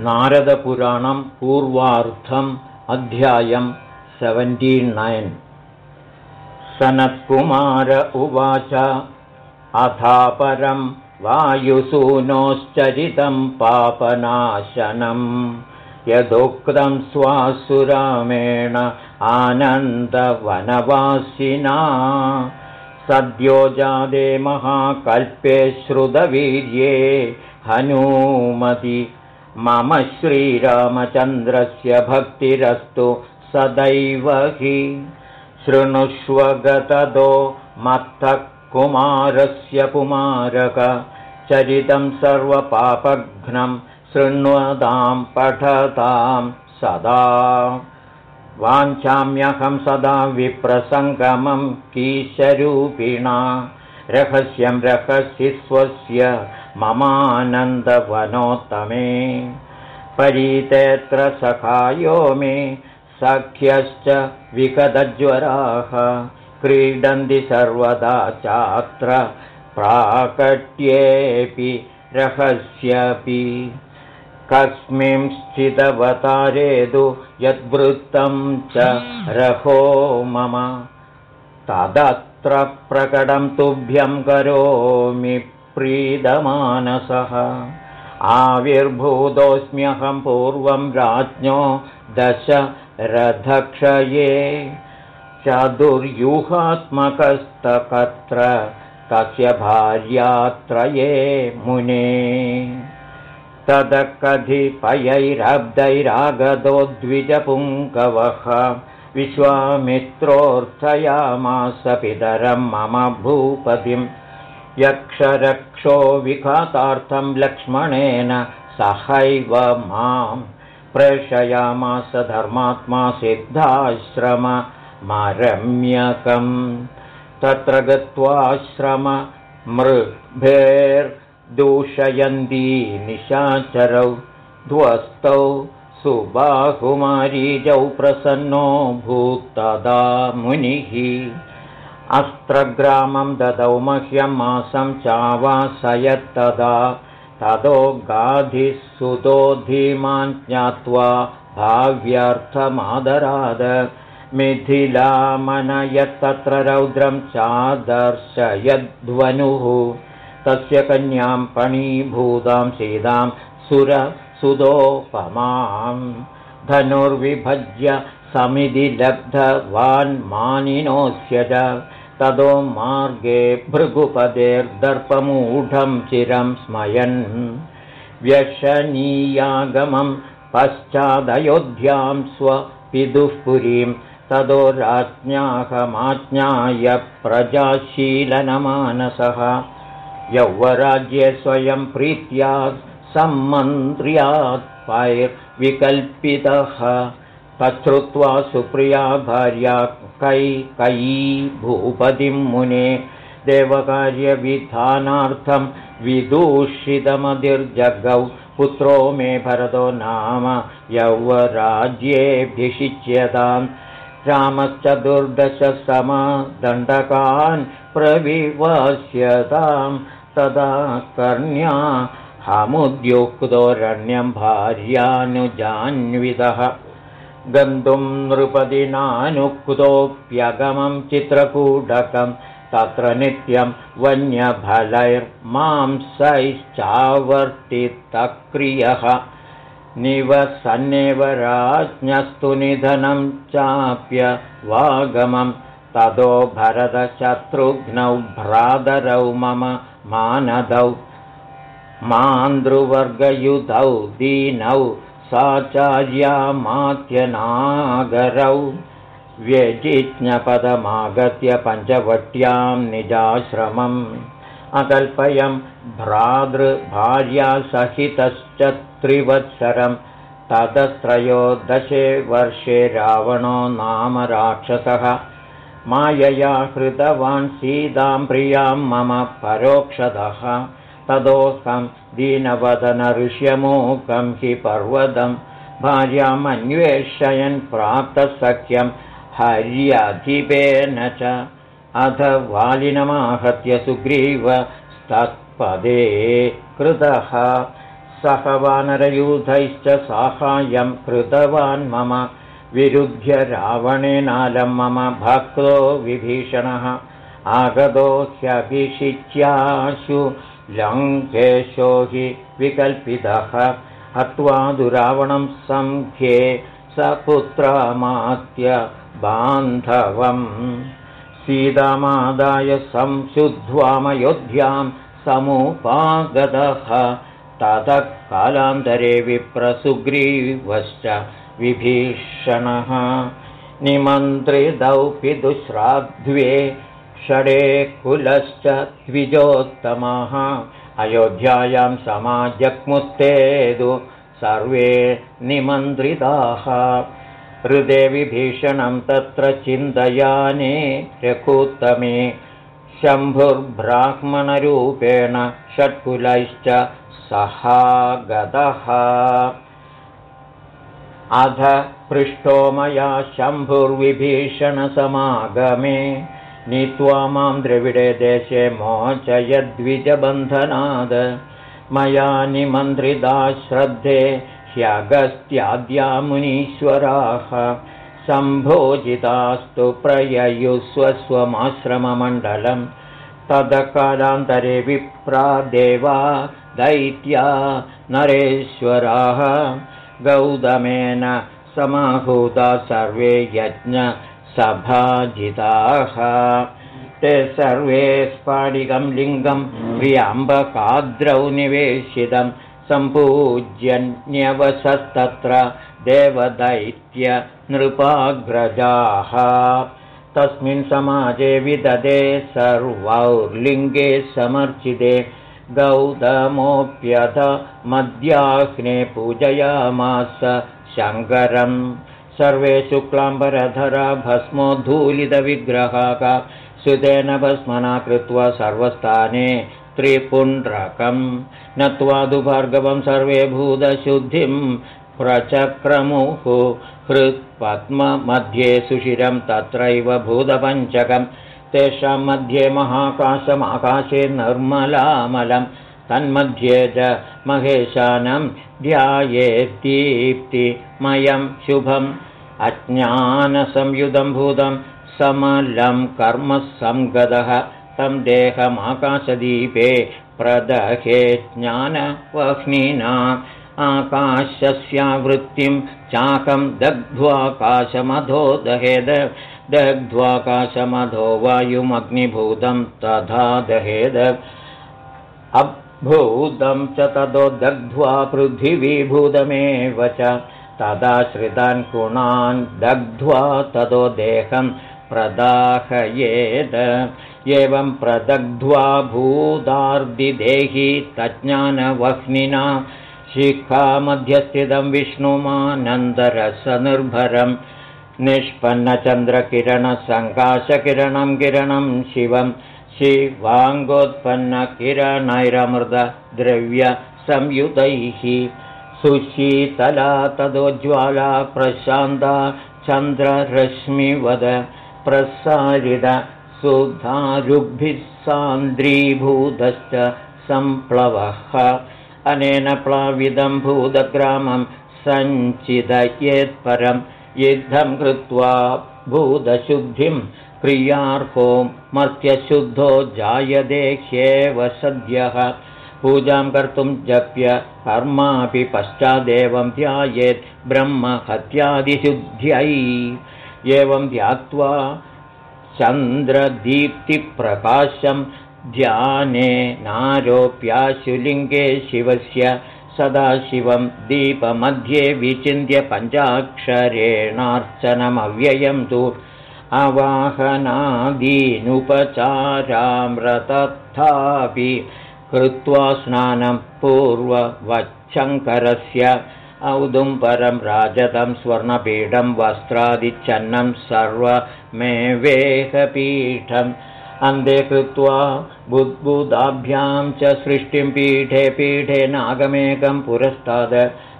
नारदपुराणं पूर्वार्थम् अध्यायं सेवेण्टीनैन्। सनत्कुमार उवाच अथापरं वायुसूनोश्चरितं पापनाशनं। यदुक्तं स्वासुरामेण आनन्दवनवासिना। सद्यो जादे महाकल्पे श्रुतवीर्ये हनूमति मम श्रीरामचन्द्रस्य भक्तिरस्तु सदैव हि। शृणुष्वगतदो मत्तः कुमारस्य कुमारक चरितं सर्वपापघ्नं शृण्वतां पठतां सदा। वाञ्छाम्यहं सदा विप्रसङ्गमं कीशरूपिणा रहस्यं रहसि स्वस्य ममानन्दवनोत्तमे। परीतेऽत्र सखायो मे सख्यश्च विकदज्वराः। क्रीडन्ति सर्वदा चात्र प्राकट्येऽपि रहस्यपि। कस्मिंश्चिदवतारेदु यद्वृत्तं च रहो मम तदत्र प्रकटं तुभ्यं करोमि प्रीदमानसः आविर्भूतोऽस्म्यहं पूर्वं राज्ञो दश रथक्षये चतुर्यूहात्मकस्तकत्र तस्य भार्यात्रये मुने। तदकधिपयैरब्दैरागतो द्विजपुङ्गवः विश्वामित्रोऽर्थयामास पितरं मम भूपतिम्। यक्षरक्षो विघातार्थं लक्ष्मणेन सहैव मां प्रेषयामास धर्मात्मा सिद्धाश्रममारम्यकम् तत्र गत्वाश्रम मृभेर्दूषयन्ती निशाचरौ ध्वस्तौ सुबाहुमारीजौ प्रसन्नो भूत्तदा मुनिः। अस्त्रग्रामं ददौ मह्यं मासं चावासयत्तदा। ततो गाधिः सुतो धीमान् ज्ञात्वा भाव्यर्थमादराद। मिथिलामनयत्तत्र रौद्रं चादर्शयध्वनुः। तस्य कन्यां पणीभूतां सीतां सुरसुतोपमां धनुर्विभज्य समिधि लब्धवान्मानिनोऽस्य च। ततो मार्गे भृगुपदेर्दर्पमूढं चिरं स्मयन्। व्यशनीयागमं पश्चादयोध्यां स्वपितुः पुरीं ततो राज्ञाहमाज्ञाय प्रजाशीलनमानसः। यौवराज्ये स्वयं प्रीत्या सम्मन्त्र्यात् पैर्विकल्पितः तच्छ्रुत्वा सुप्रिया भार्या कैकयी भूपतिं मुने। देवकार्यविधानार्थं विदूषितमधिर्जगौ पुत्रो मे भरतो नाम यौवराज्येऽभिषिच्यतां रामश्चतुर्दशसमदण्डकान् प्रविवास्यतां तदा कर्ण्या हमुद्युक्तोरण्यं भार्यानुजान्वितः। गन्तुं नृपदिनानुक्तोऽप्यगमं चित्रकूटकं तत्र नित्यं वन्यफलैर्मांसैश्चावर्तितक्रियः। निवसन्नेव राज्ञस्तु निधनं चाप्य वागमं ततो भरतशत्रुघ्नौ भ्रातरौ मम मानदौ मान्द्रुवर्गयुधौ दीनौ साचार्यामात्यनागरौ व्यजिज्ञपदमागत्य पञ्चवट्यां निजाश्रमम् अकल्पयं भ्रातृभार्यासहितश्च त्रिवत्सरं ततस्त्रयोदशे वर्षे रावणो नाम राक्षसः। मायया हृतवान् सीतां प्रियां मम परोक्षतः तदोऽहं दीनवदनऋष्यमूकं हि पर्वतं भार्यामन्वेषयन् प्राप्तसख्यं हर्यधिपेन च। अथ वालिनमाहत्य सुग्रीव स्तत्पदे कृतः। सह वानरयूथैश्च साहाय्यं कृतवान् मम। विरुध्य रावणेनालं मम भक्तो विभीषणः। आगतो ह्यभिषिच्याशु लङ्केशो हि विकल्पितः। हत्वा दुरावणं सङ्ख्ये स पुत्रमात्य बान्धवम्। सीतामादाय संशुद्ध्वामयोध्यां समुपागतः। ततः कालान्तरे विप्रसुग्रीवश्च विभीषणः। निमन्त्रितौ पितुश्राद्ध्वे षडे कुलश्च द्विजोत्तमः। अयोध्यायां समाजग्मुस्तेदु सर्वे निमन्त्रिताः। हृदे विभीषणं तत्र चिन्तयाने रघुत्तमे शम्भुर्ब्राह्मणरूपेण षट्कुलैश्च सहागतः। अध पृष्ठो मया शम्भुर्विभीषणसमागमे नीत्वा मां द्रविडे देशे मोचयद्विजबन्धनाद। मया निमन्त्रिता श्रद्धे ह्यगस्त्याद्या मुनीश्वराः सम्भोजितास्तु प्रययुस्वस्वमाश्रममण्डलं तदकालान्तरे विप्रा देवा दैत्या नरेश्वराः। गौतमेन समाहूता सर्वे यज्ञसभाजिताः ते सर्वे स्फाटिकं लिङ्गं प्रियाम्बकाद्रौ निवेशितं सम्पूज्यन्यवसस्तत्र देवदैत्यनृपाग्रजाः। तस्मिन् समाजे विददे सर्वौर्लिङ्गे समर्चिते गौतमोऽप्यथ मद्याह्ने पूजयामास शङ्करम् सर्वे शुक्लाम्बरधरा भस्मोद्धूलितविग्रहाः सुतेन भस्मना कृत्वा सर्वस्थाने त्रिपुण्ड्रकम् नत्वादुभार्गवं सर्वे भूतशुद्धिं प्रचक्रमुः हृत्पद्ममध्ये सुशिरं तत्रैव भूतपञ्चकम् तेषां मध्ये महाकाशमाकाशे निर्मलामलं तन्मध्ये च महेशानं ध्यायेद्दीप्तिमयं शुभम् अज्ञानसंयुधं भूतं समलं कर्म संगतः तं देहमाकाशदीपे प्रदहे ज्ञानवह्निनाम् आकाशस्यावृत्तिं चाकं दग्ध्वाकाशमधो दहेद। दग्ध्वाकाशमधो वायुमग्निभूतं तथा दहेद। अभूतं च ततो दग्ध्वा पृथिवीभूतमेव च तदाश्रितान् गुणान् दग्ध्वा ततो देहं प्रदाहयेद। एवं प्रदग्ध्वा भूतार्दिदेहि तज्ज्ञानवह्निना शिखामध्यस्थितं विष्णुमानन्दरसनिर्भरम् निष्पन्नचन्द्रकिरणसङ्काशकिरणं किरणं शिवं शिवाङ्गोत्पन्नकिरणैरमृतद्रव्यसंयुतैः सुशीतला तदोज्ज्वाला प्रशान्ता चन्द्ररश्मिवद प्रसारित सुधारुभिः सान्द्रीभूतश्च सम्प्लवः अनेन प्लाविदं भूतग्रामं सञ्चिदयेत्परम् युद्धं कृत्वा भूतशुद्धिं प्रियार्हो मर्त्यशुद्धो जायते ह्येव सद्यः पूजां कर्तुं जप्य कर्मापि पश्चादेवं ध्यायेत् ब्रह्महत्यादिशुद्ध्यै। एवं ध्यात्वा चन्द्रदीप्तिप्रकाशं ध्याने नारोप्याशुलिङ्गे शिवस्य सदाशिवं दीपमध्ये विचिन्त्य पञ्चाक्षरेणार्चनमव्ययं तु अवाहनादीनुपचारामृतत्थापि कृत्वा स्नानं पूर्ववच्छङ्करस्य औदुम्बरं राजतं स्वर्णपीठं वस्त्रादिच्छन्नं सर्वमेवेहपीठम् अन्धे कृत्वा बुद्बुदाभ्यां च सृष्टिं पीठे पीठे नागमेकं पुरस्ताद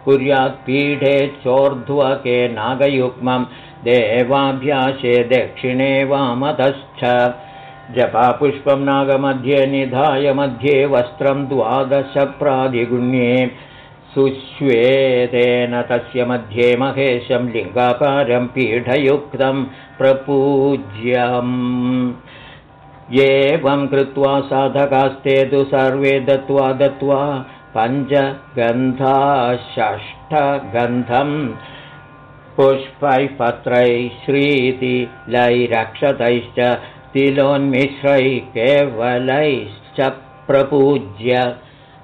कुर्यात् पीठे चोर्ध्वके नागयुग्मं देवाभ्यासे दक्षिणे वामतश्च जपापुष्पं नागमध्ये निधाय मध्ये वस्त्रं द्वादशप्राधिगुण्ये सुश्वेतेन तस्य मध्ये महेशं लिङ्गाकारं पीठयुक्तं प्रपूज्यम्। एवं कृत्वा साधकास्ते तु सर्वे दत्त्वा दत्त्वा षष्ठगन्धम् पुष्पैः पत्रैः श्रीतिलैरक्षतैश्च तिलोन्मिश्रैः केवलैश्च प्रपूज्य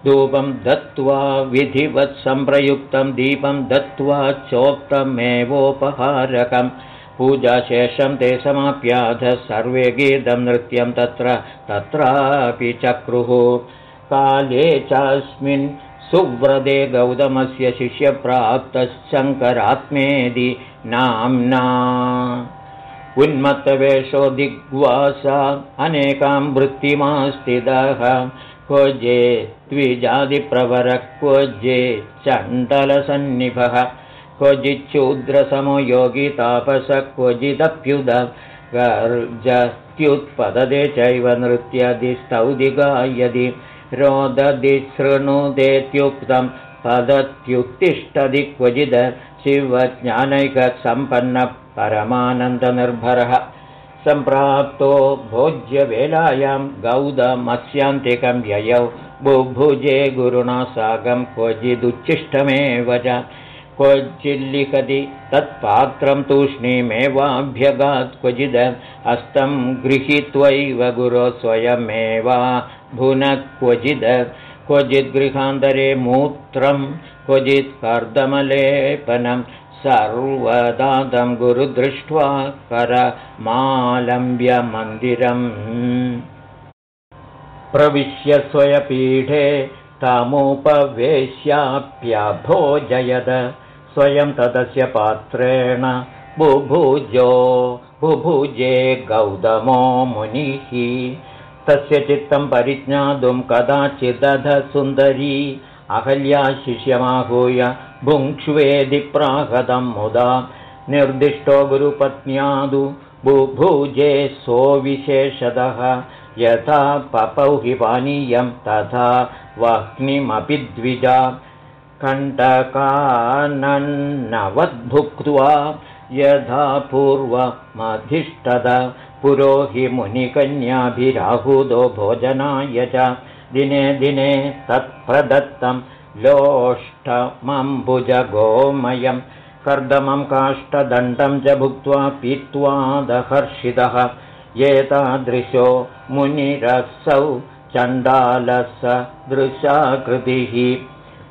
धूपं दत्त्वा विधिवत् सम्प्रयुक्तं दीपं दत्त्वा चोक्तमेवोपहारकम् पूजाशेषं ते समाप्याध सर्वे गीतं नृत्यं तत्र तत्रापि चक्रुः। काले चास्मिन् सुव्रते गौतमस्य शिष्यप्राप्तशङ्करात्मेदि नाम्ना उन्मत्तवेषो दिग्वासा अनेकां वृत्तिमास्तिदः क्वजे द्विजातिप्रवरः क्वजे चण्डलसन्निभः। क्वचिच्छूद्रसमो योगी तापस क्वचिदप्युद गर्जत्युत्पददे चैव नृत्यादिस्तौदि गायदि रोदधि शृणुदेत्युक्तं पदत्युत्तिष्ठति क्वचिद शिवज्ञानैकसम्पन्नः परमानन्दनिर्भरः सम्प्राप्तो भोज्यवेलायां गौदमस्यान्तिकं ययौ। बुभुजे गुरुणा साकं क्वचिदुच्छिष्टमेव च। क्वचिल्लिखति तत्पात्रं तूष्णीमेवाभ्यगात् क्वचिद हस्तं गृहीत्वैव गुरो स्वयमेवा। भुनः क्वचिद क्वचिद्गृहान्तरे मूत्रं क्वचित् कर्दमलेपनं सर्वदातं गुरुदृष्ट्वा करमालम्ब्यमन्दिरम्। प्रविश्य स्वयपीठे तामुपवेश्याप्यभोजयद स्वयं तदस्य पात्रेण बुभुजो बुभुजे गौतमो मुनिः तस्य चित्तं परिज्ञातुं कदाचिदध सुन्दरी अहल्या शिष्यमाहूय भुङ्क्ष्वेदिप्राहतं मुदा निर्दिष्टो गुरुपत्न्यादु बुभुजे सोऽविशेषतः यथा पपौ हि पानीयं तथा वह्निमपि द्विजा। कण्टकानन्नवद्भुक्त्वा यथा पूर्वमधिष्ठद पुरो हि मुनिकन्याभिराहुदो भोजनाय च दिने दिने तत्प्रदत्तं लोष्टमम्बुजगोमयं कर्दमं काष्ठदण्डं च भुक्त्वा पीत्वा दहर्षितः एतादृशो मुनिरसौ चण्डालसदृशाकृतिः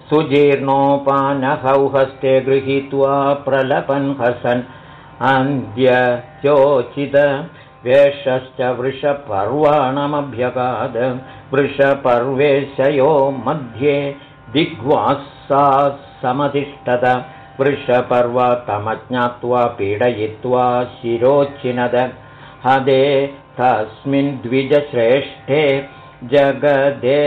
सुजीर्णोपानहौ हस्ते गृहीत्वा प्रलपन् हसन् अन्त्यचोचित वेषश्च वृषपर्वाणमभ्यगाद। वृषपर्वेशयो मध्ये दिग्वासा समधिष्ठत। वृषपर्वतमज्ञात्वा पीडयित्वा शिरोच्चिनद हदे तस्मिन् द्विजश्रेष्ठे जगदे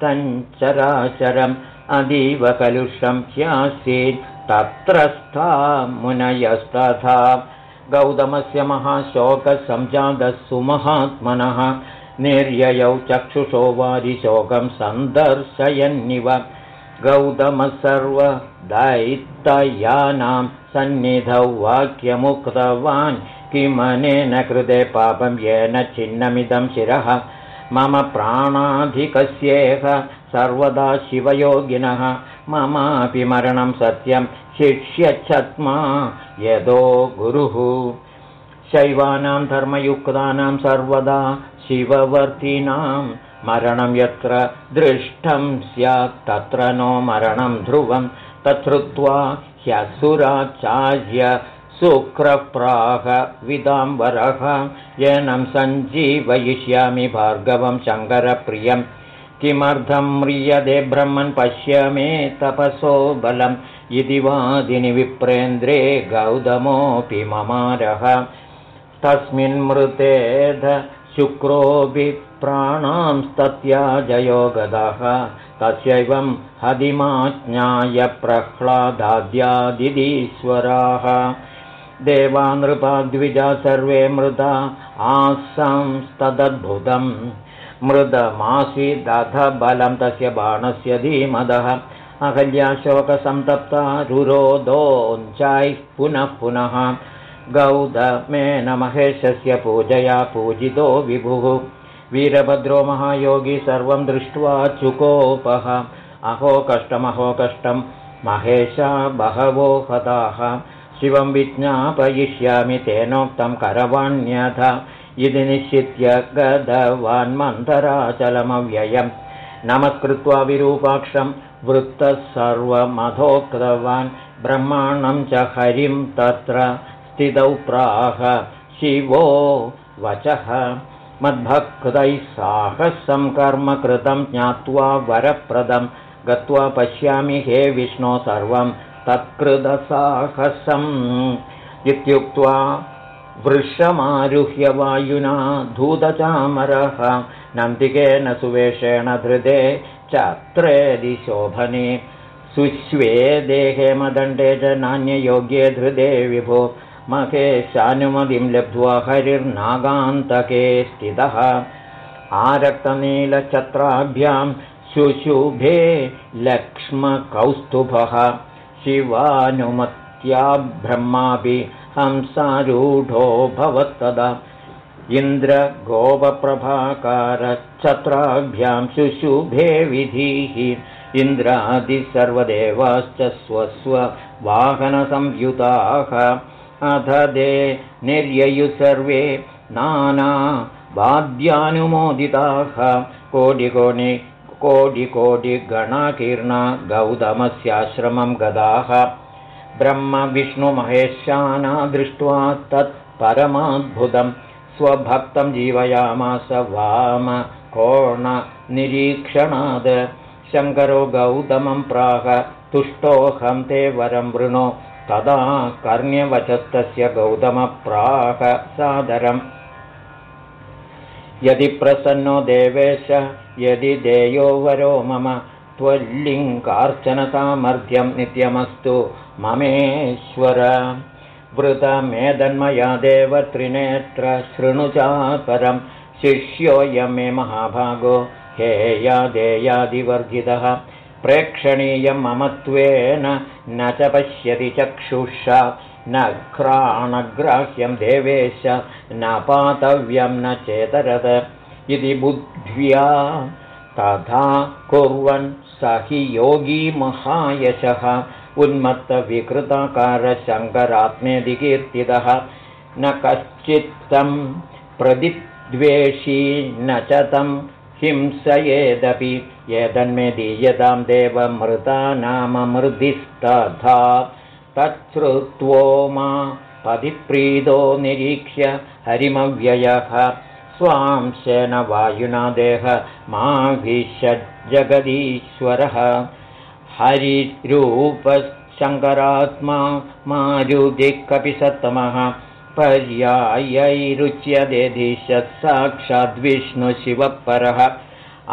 तञ्चराचरम् अतीव कलुषं ह्यासीत्। तत्रस्था मुनयस्तथा गौतमस्य महाशोकसञ्जातः सुमहात्मनः निर्ययौ चक्षुषो वारिशोकं सन्दर्शयन्निव। गौतमः सन्निधौ वाक्यमुक्तवान् किमनेन कृते पापं येन छिन्नमिदं शिरः। मम प्राणाधिकस्येह सर्वदा शिवयोगिनः। ममापि मरणं सत्यं शिष्यच्छत्मा यदो गुरुः। शैवानां धर्मयुक्तानां सर्वदा शिववर्तिनां मरणं यत्र दृष्टं स्यात् तत्र नो मरणं ध्रुवं। तच्छ्रुत्वा ह्यसुराचार्य शुक्रप्राहविदाम्बरः येनं सञ्जीवयिष्यामि भार्गवं शङ्करप्रियम् किमर्थं म्रियते ब्रह्मन् पश्य मे तपसो बलम् इति वादिनि विप्रेन्द्रे गौतमोऽपि ममारः। तस्मिन् मृतेध शुक्रोऽपि प्राणांस्तत्याजयो गतः तस्यैवं हदिमाज्ञाय प्रह्लादाद्यादिदीश्वराः देवानृपाद्विजा सर्वे मृदा आसंस्तदद्भुतम्। मृदमासीदध बलं तस्य बाणस्य धीमदः अहल्याशोकसन्तप्ता रुरोदोञ्चायः पुनः पुनः। गौतमेन महेशस्य पूजया पूजितो विभुः। वीरभद्रो महायोगी सर्वं दृष्ट्वा चुकोपः अहो कष्टमहो कष्टं महेशा बहवो हताः। शिवं विज्ञापयिष्यामि तेनोक्तं करवाण्यथ। इति निश्चित्य गतवान्मन्तराचलमव्ययम् नमस्कृत्वा विरूपाक्षं वृत्तः सर्वमधोक्तवान् ब्रह्माण्डं च हरिं तत्र स्थितौ प्राह शिवो वचः। मद्भक्तैः साहसं कर्म कृतं ज्ञात्वा वरप्रदं गत्वा पश्यामि हे विष्णो सर्वं तत्कृतसाहसम्। इत्युक्त्वा वृषमारुह्य वायुना धूतचामरः नन्दिकेन सुवेशेण धृते चत्रेदिशोभने। सुष्वे देहे मदण्डे च नान्ययोग्ये धृते विभो। महेशानुमतिं लब्ध्वा हरिर्नागान्तके स्थितः। आरक्तनीलछत्राभ्यां शुशुभे लक्ष्मकौस्तुभः। शिवानुमत्या ब्रह्मापि हंसारूढो भवत्तदा इन्द्रगोपप्रभाकारच्छत्राभ्यां शुशुभे विधिः। इन्द्रादिसर्वदेवाश्च स्वस्ववाहनसंयुताः अथ दे निर्ययु सर्वे नाना वाद्यानुमोदिताः। कोटिकोणि कोटिकोटिगणाकीर्णा गौतमस्याश्रमं गदाः। ब्रह्मविष्णुमहेशाना दृष्ट्वा तत् परमाद्भुतं स्वभक्तं जीवयामास वाम कोणनिरीक्षणाद् शङ्करो गौतमं प्राह तुष्टोऽहं ते वरं वृणो। तदा कर्ण्यवचस्तस्य गौतमप्राह सादरम्। यदि प्रसन्नो देवेश यदि देयो वरो मम। त्वल्लिङ्गार्चनसामर्थ्यं नित्यमस्तु ममेश्वर वृतमेदन्मया देव त्रिनेत्र शृणुचापरं शिष्योऽयं मे महाभागो हेयादेयादिवर्जितः प्रेक्षणीयं ममत्वेन न च पश्यति चक्षुषा न घ्राणग्राह्यं देवेश न पातव्यं न चेतरद इति बुद्ध्या। तथा कुर्वन् स हि योगी महायशः उन्मत्तविकृताकारशङ्करात्मेधिकीर्तितः न कश्चित्तं प्रतिद्वेषी न च तं हिंसयेदपि। एतन्मे दीयतां देवमृता नाम मृदिस्तथा तच्छ्रुत्वो मा पतिप्रीतो निरीक्ष्य हरिमव्ययः। स्वांशेन वायुना देह माभिषज्जगदीश्वरः हरिरूपशङ्करात्मा मारुदिः कपिसत्तमः पर्यायैरुच्यदेधीशत् साक्षाद्विष्णुशिवपरः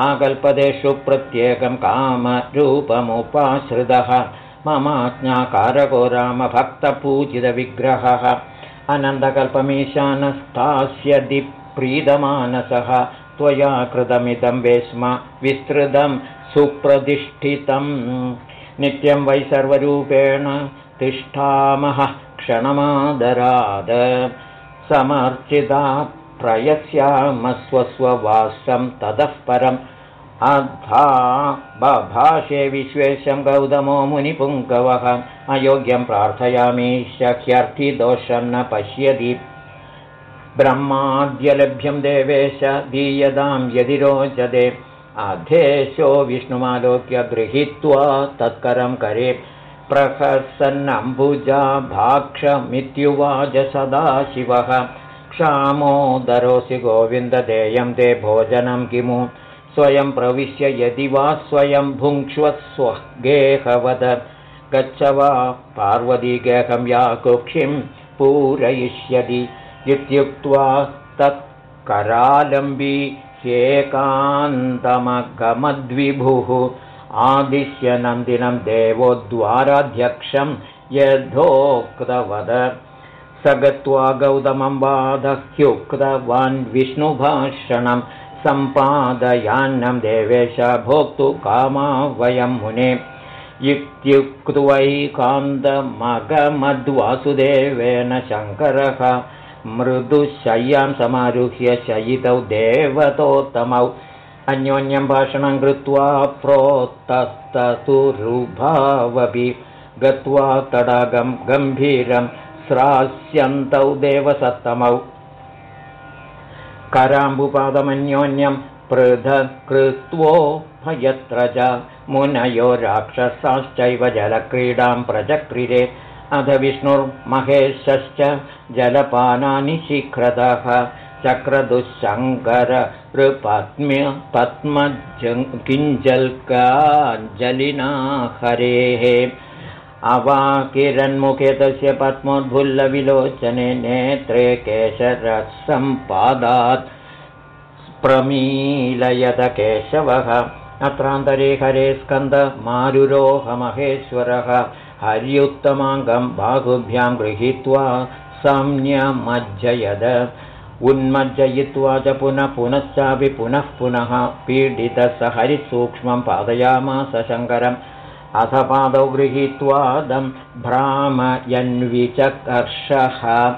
आकल्पदेषु प्रत्येकं कामरूपमुपाश्रितः ममाज्ञाकारको रामभक्तपूजितविग्रहः अनन्दकल्पमीशानस्तास्यदि प्रीतमानसः त्वया कृतमिदं वेश्म विस्तृतं सुप्रतिष्ठितं नित्यं वै सर्वरूपेण तिष्ठामः क्षणमादराद। समर्चिता प्रयस्यामस्वस्ववासं ततः परम्। अधा बभाषे विश्वेशं गौतमो मुनिपुङ्गवः। अयोग्यं प्रार्थयामि शक्यर्थिदोषं न पश्यति। ब्रह्माद्यलभ्यं देवेश दीयतां यदि रोचते अधेशो विष्णुमालोक्य गृहीत्वा तत्करं करे प्रहसन्नम्बुजा भाक्षमित्युवाच सदा शिवः क्षामोदरोऽसि गोविन्ददेयं ते भोजनं किमु? स्वयं प्रविश्य यदि वा स्वयं भुङ्क्ष्वस्वगेहवद गच्छ वा पार्वतीगेहं या कुक्षिं पूरयिष्यति। इत्युक्त्वा तत्करालम्बी ह्येकान्तमगमद्विभुः आदिश्य नन्दिनं देवोद्वाराध्यक्षं यथोक्तवद। स गत्वा गौतमं बाधह्युक्तवान् विष्णुभाषणं सम्पादयान्नं देवेश भोक्तु कामा वयं मुने इत्युक्त्वैकान्तमगमद्वासुदेवेन शङ्करः मृदुशय्यां समारुह्य शयितौ देवतोत्तमौ। अन्योन्यं भाषणं कृत्वा प्रोत्तस्तुरुभावपि गत्वा तडागं गम्भीरं स्रास्यन्तौ देवसत्तमौ। कराम्बुपादमन्योन्यं पृथक्कृत्वोभयत्र च मुनयो राक्षसाश्चैव जलक्रीडां प्रचक्रिरे अध विष्णुर्महेशश्च जलपानानि शीघ्रतः चक्रदुःशङ्करपत्म्य पद्मकिञ्जल्काञ्जलिना हरेः अवाकिरन्मुखे तस्य पद्मोद्भुल्लविलोचने नेत्रे केशरसम्पादात् प्रमीलयत केशवः। अत्रान्तरे हरे स्कन्दमारुरोहमहेश्वरः हर्युत्तमाङ्गं बाहुभ्यां गृहीत्वा संज्ञमज्जयद उन्मज्जयित्वा च पुनः पुनश्चापि पुनः पुनः पीडितः स हरिसूक्ष्मं पादयामास शङ्करम्। अथ पादौ गृहीत्वादं भ्रामयन्विचकर्षः।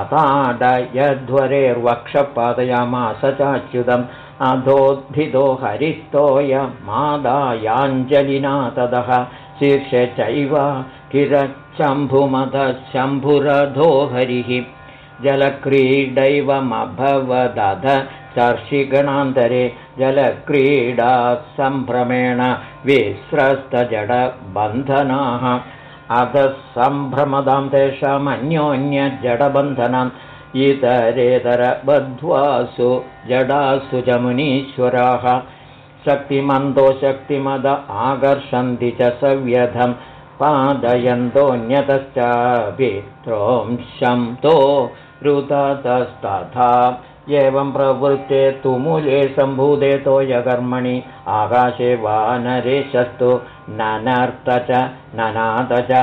अताडयध्वरेर्वक्षपादयामास चाच्युतम्। अधोद्धितो हरिस्तोयमादायाञ्जलिना ततः शीर्षे चैव किरच्छम्भुमतः शम्भुरधो हरिः। जलक्रीडैवमभवदध चर्षिगणान्तरे जलक्रीडा सम्भ्रमेण विस्रस्तजडबन्धनाः अधः सम्भ्रमदां तेषामन्योन्यजडबन्धनम् इतरेतरबद्ध्वासु जडासु च मुनीश्वराः शक्तिमन्दो शक्तिमद आकर्षन्ति च सव्यधम् पादयन्तोऽन्यतश्चापि त्रोंशन्तो रुततस्तथा एवं प्रवृत्ते तुमुले सम्भूते तोयकर्मणि आकाशे वानरेशस्तु ननर्त च ननाद च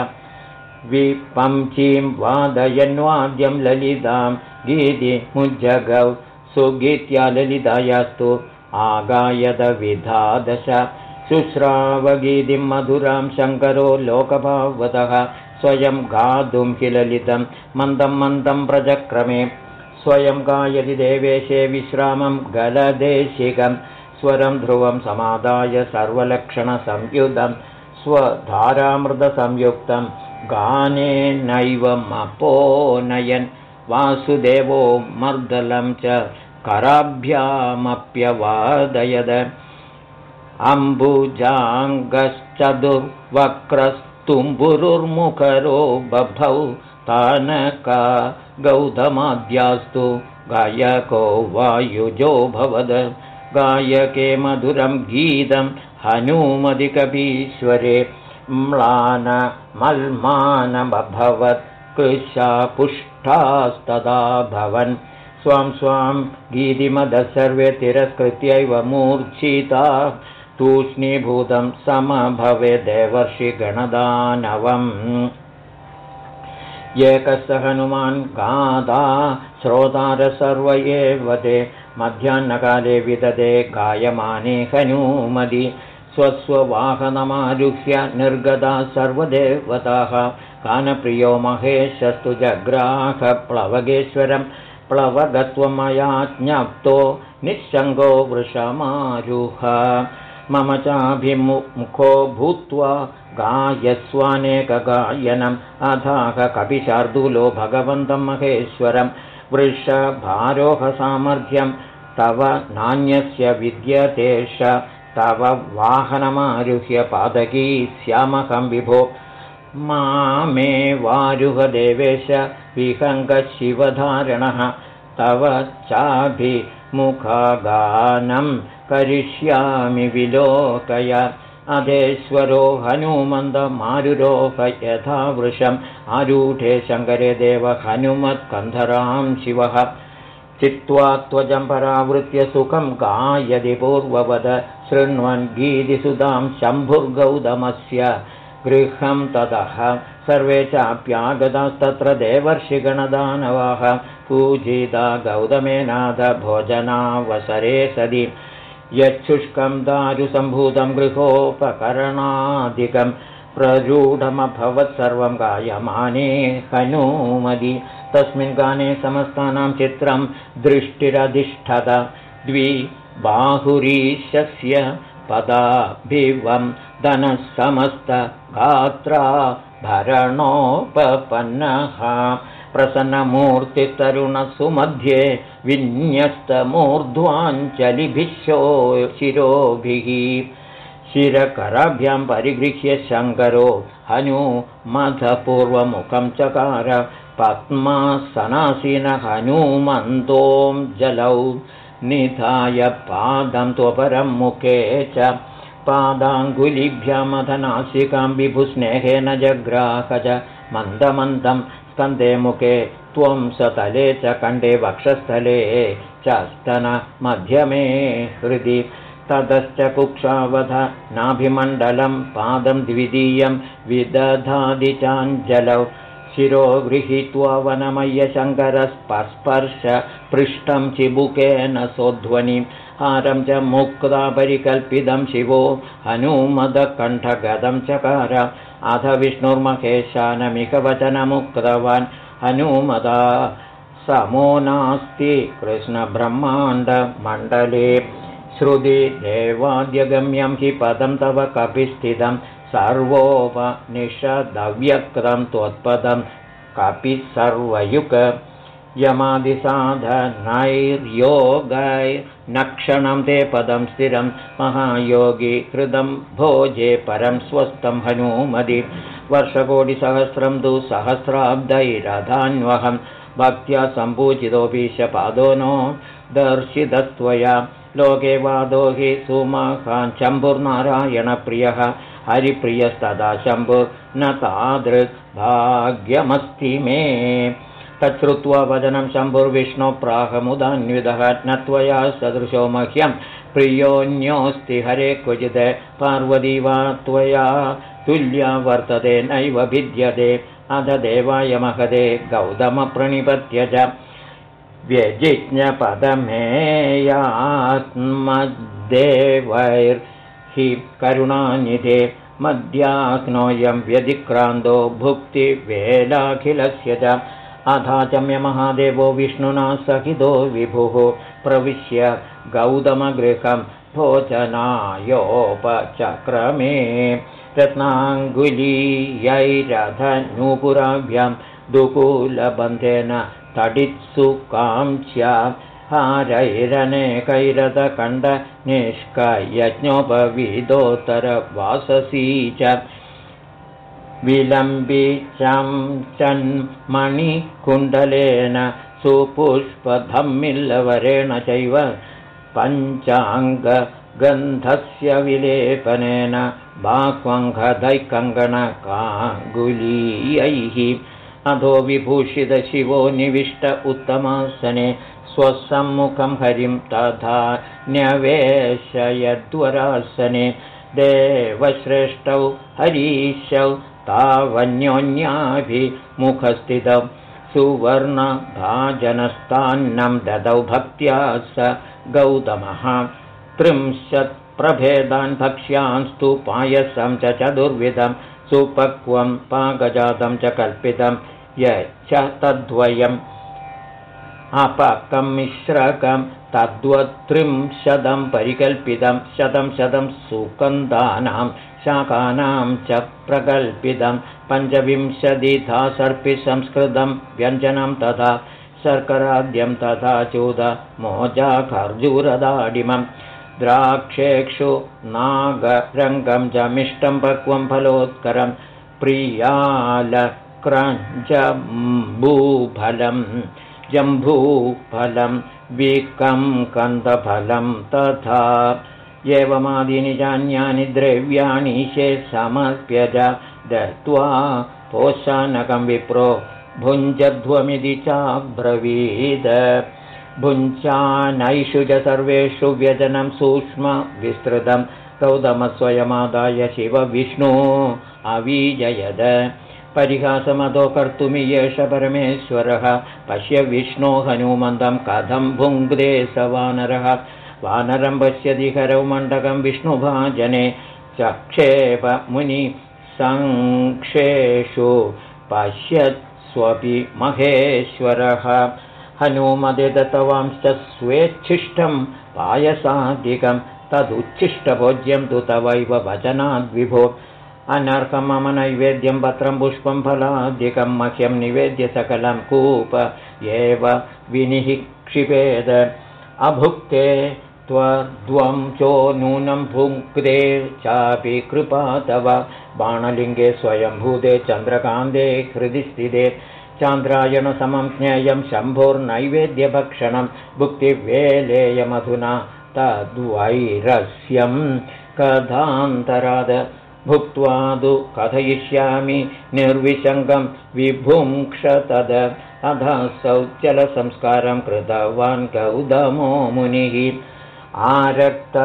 विपञ्चीं वादयन्वाद्यं ललितां गीतिमुज्जगौ सुगीत्या ललितायास्तु आगायदविधादश। शुश्रावगीतिं मधुरां शङ्करो लोकभावतः स्वयं गातुं हि ललितं मन्दं मन्दं प्रजक्रमे। स्वयं गायति देवेशे विश्रामं गलदेशिकं। स्वरं ध्रुवं समादाय सर्वलक्षणसंयुतं स्वधारामृतसंयुक्तं। गानेनैवमपोनयन् वासुदेवो मर्दलं च कराभ्यामप्यवादयद। अम्बुजाङ्गश्चतुर्वक्रस्तुम्बुरुर्मुखरो बभौ तानका गौतमाद्यास्तु। गायको वायुजो भवद। गायके मधुरं गीतं हनूमदिकवीश्वरे म्लानमल्मानमभवत् कृशापुष्टास्तदा भवन् स्वां स्वां गीतिमदः सर्वे तिरस्कृत्यैव मूर्च्छिता। तूष्णीभूतं समभवे देवर्षिगणदानवम्। एकस्य हनुमान् गादा श्रोतार ते। मध्याह्नकाले विदते गायमाने हनूमदि स्वस्ववाहनमारुह्य निर्गता सर्वदेवताः। कानप्रियो महेशस्तु जग्राहप्लवगेश्वरं प्लवगत्वमया ज्ञप्तो निःसङ्गो वृषमारुह। मम चाभिमुखो भूत्वा गायस्वानेकगायनम् अथाह कपिशार्दूलो भगवन्तं महेश्वरं वृषभारोहसामर्थ्यं तव नान्यस्य विद्यतेष। तव वाहनमारुह्य पादकी स्यामहं विभो। मामे वारुहदेवेश विहङ्गशिवधारणः तव चाभिमुखगानं करिष्यामि विलोकय। अधेश्वरो हनुमन्दमारुरोह यथा वृषम् आरूढे शङ्करे देव हनुमत्कन्धरां शिवः। चित्वा त्वजं परावृत्य सुखं गायदि पूर्ववद। शृण्वन् गीतिसुधां शम्भुर्गौतमस्य गृहं ततः। सर्वे चाप्यागतास्तत्र देवर्षिगणदानवाः। पूजिता गौतमेनाथभोजनावसरे सदि यच्छुष्कं दारुसम्भूतं गृहोपकरणादिकं। प्ररूढमभवत् सर्वं गायमाने हनूमदि तस्मिन् गाने समस्तानां चित्रं दृष्टिरधिष्ठत। द्विबाहुरीशस्य पदाभिवं धनःसमस्तगात्रा भरणोपपन्नः। प्रसन्नमूर्तितरुणसुमध्ये विन्यस्तमूर्ध्वाञ्जलिभिशो शिरोभिः। शिरकराभ्यां परिगृह्य शङ्करो हनुमथपूर्वमुखं चकार पद्मासनासीन हनुमन्तों जलौ निधाय पादं त्वपरं मुखे च पादाङ्गुलिभ्यामधनासिकां विभुस्नेहेन जग्राह च मन्दमन्दं स्कन्दे मुखे त्वं सतले च कण्डे वक्षस्थले च स्तनमध्यमे हृदि ततश्च कुक्षावध नाभिमण्डलं पादं द्वितीयं विदधादिचाञ्जलौ शिरो गृहीत्वा वनमय्यशङ्करस्पर्श पृष्ठं चिबुकेन सोध्वनिं हारं च मुक्ता परिकल्पितं शिवो हनुमदकण्ठगदं चकार। अथ विष्णुर्महेशानमिकवचनमुक्तवान् हनुमदा समो नास्ति कृष्णब्रह्माण्डमण्डले श्रुति देवाद्यगम्यं हि पदं तव कपिस्थितं सर्वोपनिषदव्यक्तं त्वत्पदं कपि सर्वयुग यमादिसाधनैर्योगैर्नक्षणं ते पदं स्थिरं महायोगी हृदं भोजे परं स्वस्थं हनूमदि वर्षकोटिसहस्रं तु सहस्राब्दैरधान्वहं भक्त्या सम्पूजितोऽपीशपादो नो दर्शितत्वया लोके वादो हि सुमहाञ्चम्भुर्नारायणप्रियः हरिप्रियस्तदा शम्भुर्न तादृग्भाग्यमस्ति मे। तच्छ्रुत्वा वचनं शम्भुर्विष्णो प्राहमुदान्वितः न त्वया सदृशो मह्यं प्रियोऽन्योऽस्ति हरे क्वचित् पार्वती वा त्वया तुल्या वर्तते नैव भिद्यते। अध देवाय महदे गौतमप्रणिपत्य च व्यजिज्ञपदमेयात्मदेवैर्हि करुणानिधे मद्याग्नोऽयं व्यधिक्रान्तो भुक्तिवेलाखिलस्य च अथाचम्यमहादेवो विष्णुना सहितो विभुः प्रविश्य गौतमगृहं भोजनायोपचक्रमे रत्नाङ्गुलीयैरथनूपुराभ्यां दुकूलबन्धेन तडित्सु काञ्च्या हारैरनेकैरथकण्डनिष्कयज्ञोपवीदोत्तरवाससी च विलम्बि चन्मणिकुण्डलेन सुपुष्पधम्मिल्लवरेण चैव पञ्चाङ्गगन्धस्य विलेपनेन बाह्वङ्घदैकङ्गणकाङ्गुलीयैः अधो विभूषितशिवो निविष्ट उत्तमासने स्वसम्मुखं हरिं तथा न्यवेशयद्वरासने देवश्रेष्ठौ हरीशौ तावन्योन्याभिमुखस्थितौ सुवर्णभाजनस्तान्नं ददौ भक्त्या स गौतमः त्रिंशत् प्रभेदान् भक्ष्यांस्तु पायसं च चतुर्विधं सुपक्वं पाकजातं च कल्पितं यच्च तद्वयम् अपकं मिश्रकं तद्वत्त्रिंशतं परिकल्पितं शतं शतं सुकन्दानां शाकानां च प्रकल्पितं पञ्चविंशतिधा सर्पिसंस्कृतं व्यञ्जनं तथा शर्कराद्यं तथा चूद मोजाखर्जूरदाडिमं द्राक्षेक्षु नागरङ्गं च मिष्टं पक्वं फलोत्करं प्रियालक्रञ्जम्बूफलं जम्बूफलं विकं कन्दफलं तथा एवमादीनि चान्यानि द्रव्याणि समर्प्यज। दत्त्वा पोषानकं विप्रो भुञ्जध्वमिति चाब्रवीद। भुञ्चानैषु च सर्वेषु व्यजनं सूक्ष्मविस्तृतं गौतमस्वयमादाय शिवविष्णु अवीजयद परिहासमतो कर्तुमि एष परमेश्वरः पश्य विष्णो हनुमन्तं कथं भुङ्क्ते स वानरः वानरं पश्यति हरौ मण्डकं विष्णुभाजने चक्षेप मुनि सङ्क्षेषु पश्यत्स्वपि महेश्वरः हनुमदे दत्तवांश्च स्वेच्छिष्टं पायसाधिकं तदुच्छिष्टभोज्यं तु तवैव वचनाद्विभो अनर्हं मम नैवेद्यं पत्रं पुष्पं फलाधिकं मह्यं निवेद्य सकलं कूप एव विनिः क्षिपेद अभुक्ते त्वद्वं चो नूनं भुङ्क्ते चापि कृपा तव। बाणलिङ्गे स्वयंभूते चन्द्रकान्ते हृदि स्थिते। चान्द्रायणसमं ज्ञेयं शम्भोर्नैवेद्यभक्षणं भुक्तिवेलेयमधुना तद्वैरस्यं कथान्तराद भुक्त्वादु कथयिष्यामि निर्विशङ्गं विभुङ्क्ष तद अध शौचलसंस्कारं कृतवान् गौतमो मुनिः। आरक्त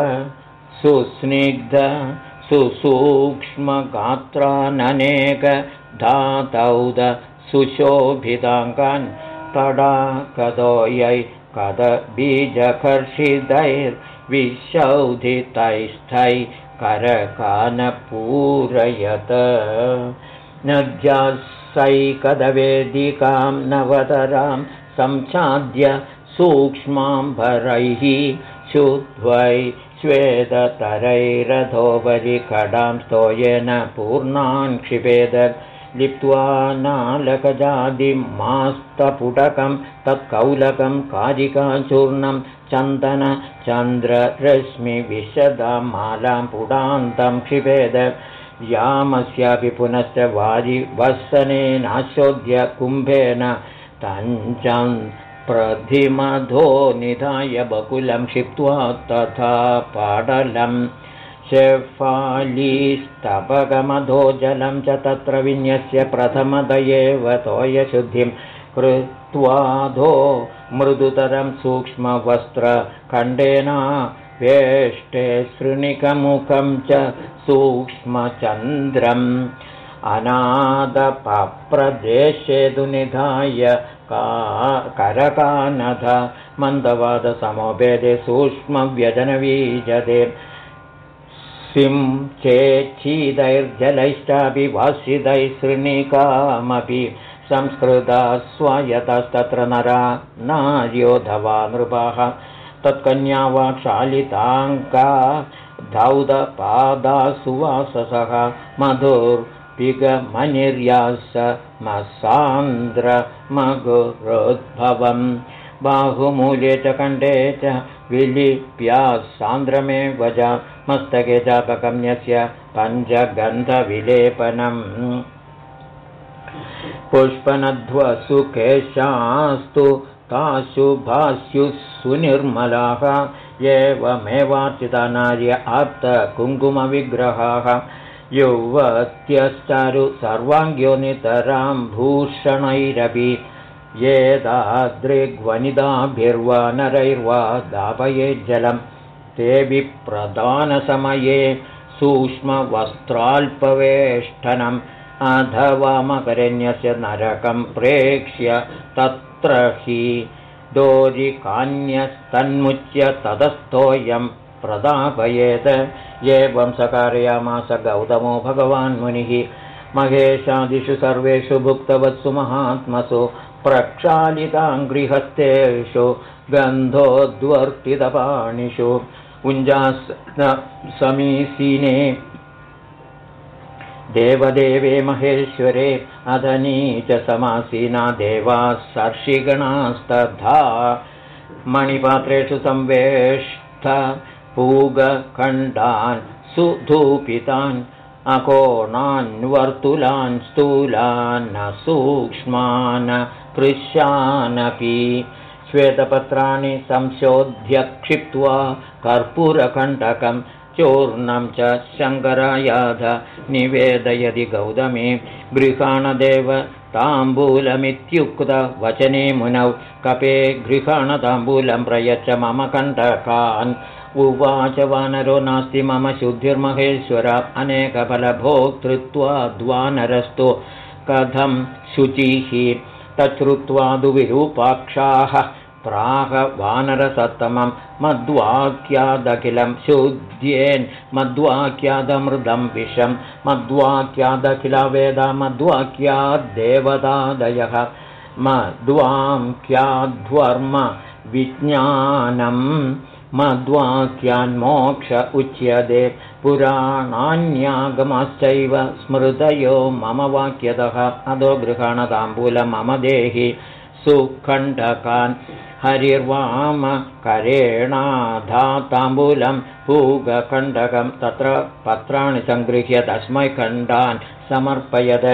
सुस्निग्ध सुसूक्ष्मगात्राननेकधातौद सुशोभिताङ्गान् तडा कदोयै कदबीजकर्षितैर्विशौधितैस्थै करकानपूरयत। नद्यासैकदवेदिकां नवतरां संच्छाद्य सूक्ष्माम्बरैः शुद्ध्वै श्वेततरैरथोपरि खडां स्तोयेन पूर्णान् क्षिपेद लिप्त्वा नालकजादिमास्तपुटकं तत्कौलकं कारिकाचूर्णं चन्दन चन्द्ररश्मिविशदां मालां पुडान्तं क्षिपेद। यामस्यापि पुनश्च वारिवसनेनाशोध्य कुम्भेन। तञ्चं प्रधिमधो निधाय बकुलं क्षिप्त्वा तथा पाडलम् शेफालीस्तपगमधो जलं च तत्र विन्यस्य प्रथमदयेव तोयशुद्धिं कृत्वाधो मृदुतरं सूक्ष्मवस्त्रखण्डेन वेष्टे शृणिकमुखं च सूक्ष्मचन्द्रम्। अनादपप्रदेशेदुनिधाय का करकानध मन्दवादसमोभेदे सूक्ष्मव्यजनवीजते। सिं चेच्छीदैर्जलैश्चापि शृणिकामपि संस्कृता स्वयतस्तत्र नरा नार्योधवा नृपाः तत्कन्या वा क्षालिताङ्का धौदपादा सुवाससः मधुर्पिगमनिर्यास मसान्द्रमगुरोद्भवम् बाहुमूले च कण्ठे च विलिप्यासान्द्रमेव च मस्तके चापकम्यस्य पञ्चगन्धविलेपनम् पुष्पनध्वसुकेशास्तु तासु भास्युः सुनिर्मलाः एवमेवार्चिता नार्य आप्तकुङ्कुमविग्रहाः नितरां भूषणैरपि ये दापयेज्जलम् तेऽपि प्रधानसमये सूक्ष्मवस्त्राल्पवेष्टनम् अथवा मकरण्यस्य नरकं प्रेक्ष्य तत्र हि दोरिकान्यस्तन्मुच्य ततस्थोऽयं प्रदापयेत्। एवं सकारयामास गौतमो भगवान्मुनिः महेशादिषु सर्वेषु भुक्तवत्सु महात्मसु प्रक्षालिताङ्घ्रिहस्तेषु गन्धोद्वर्तितपाणिषु उञ्जास समीसीने देवदेवे महेश्वरे अधनी च समासीना देवाः सर्षिगणास्तथा मणिपात्रेषु संवेष्ट पूगखण्डान् सुधूपितान् अकोणान्वर्तुलान् स्थूलान् सूक्ष्मान् पृशानपि श्वेतपत्राणि संशोध्य क्षिप्त्वा कर्पूरकण्टकं चूर्णं च शङ्करायाध निवेदयदि गौतमे गृहाणदेव ताम्बूलमित्युक्तवचने मुनौ कपे गृहाणताम्बूलं प्रयच्छ मम कण्टकान् उवाच वानरो नास्ति मम शुद्धिर्महेश्वर अनेकफलभोक्तृत्वाद्वानरस्तु कथं शुचिः? तच्छ्रुत्वा दुविरूपाक्षाः प्राह वानरसत्तमं मद्वाक्यादखिलं शुद्ध्येन् मद्वाक्यादमृदं विषं मद्वाक्यादखिलवेद मद्वाक्याद्देवतादयः मद्वाङ्क्याध्वर्म विज्ञानम् मद्वाक्यान्मोक्ष उच्यते पुराणान्यागमश्चैव स्मृतयो मम वाक्यतः अधो गृहाणताम्बूलं मम देहि सुखण्डकान् हरिर्वाम करेणाधा ताम्बूलं पूगखण्डकं तत्र पत्राणि सङ्गृह्य तस्मै खण्डान् समर्पयत्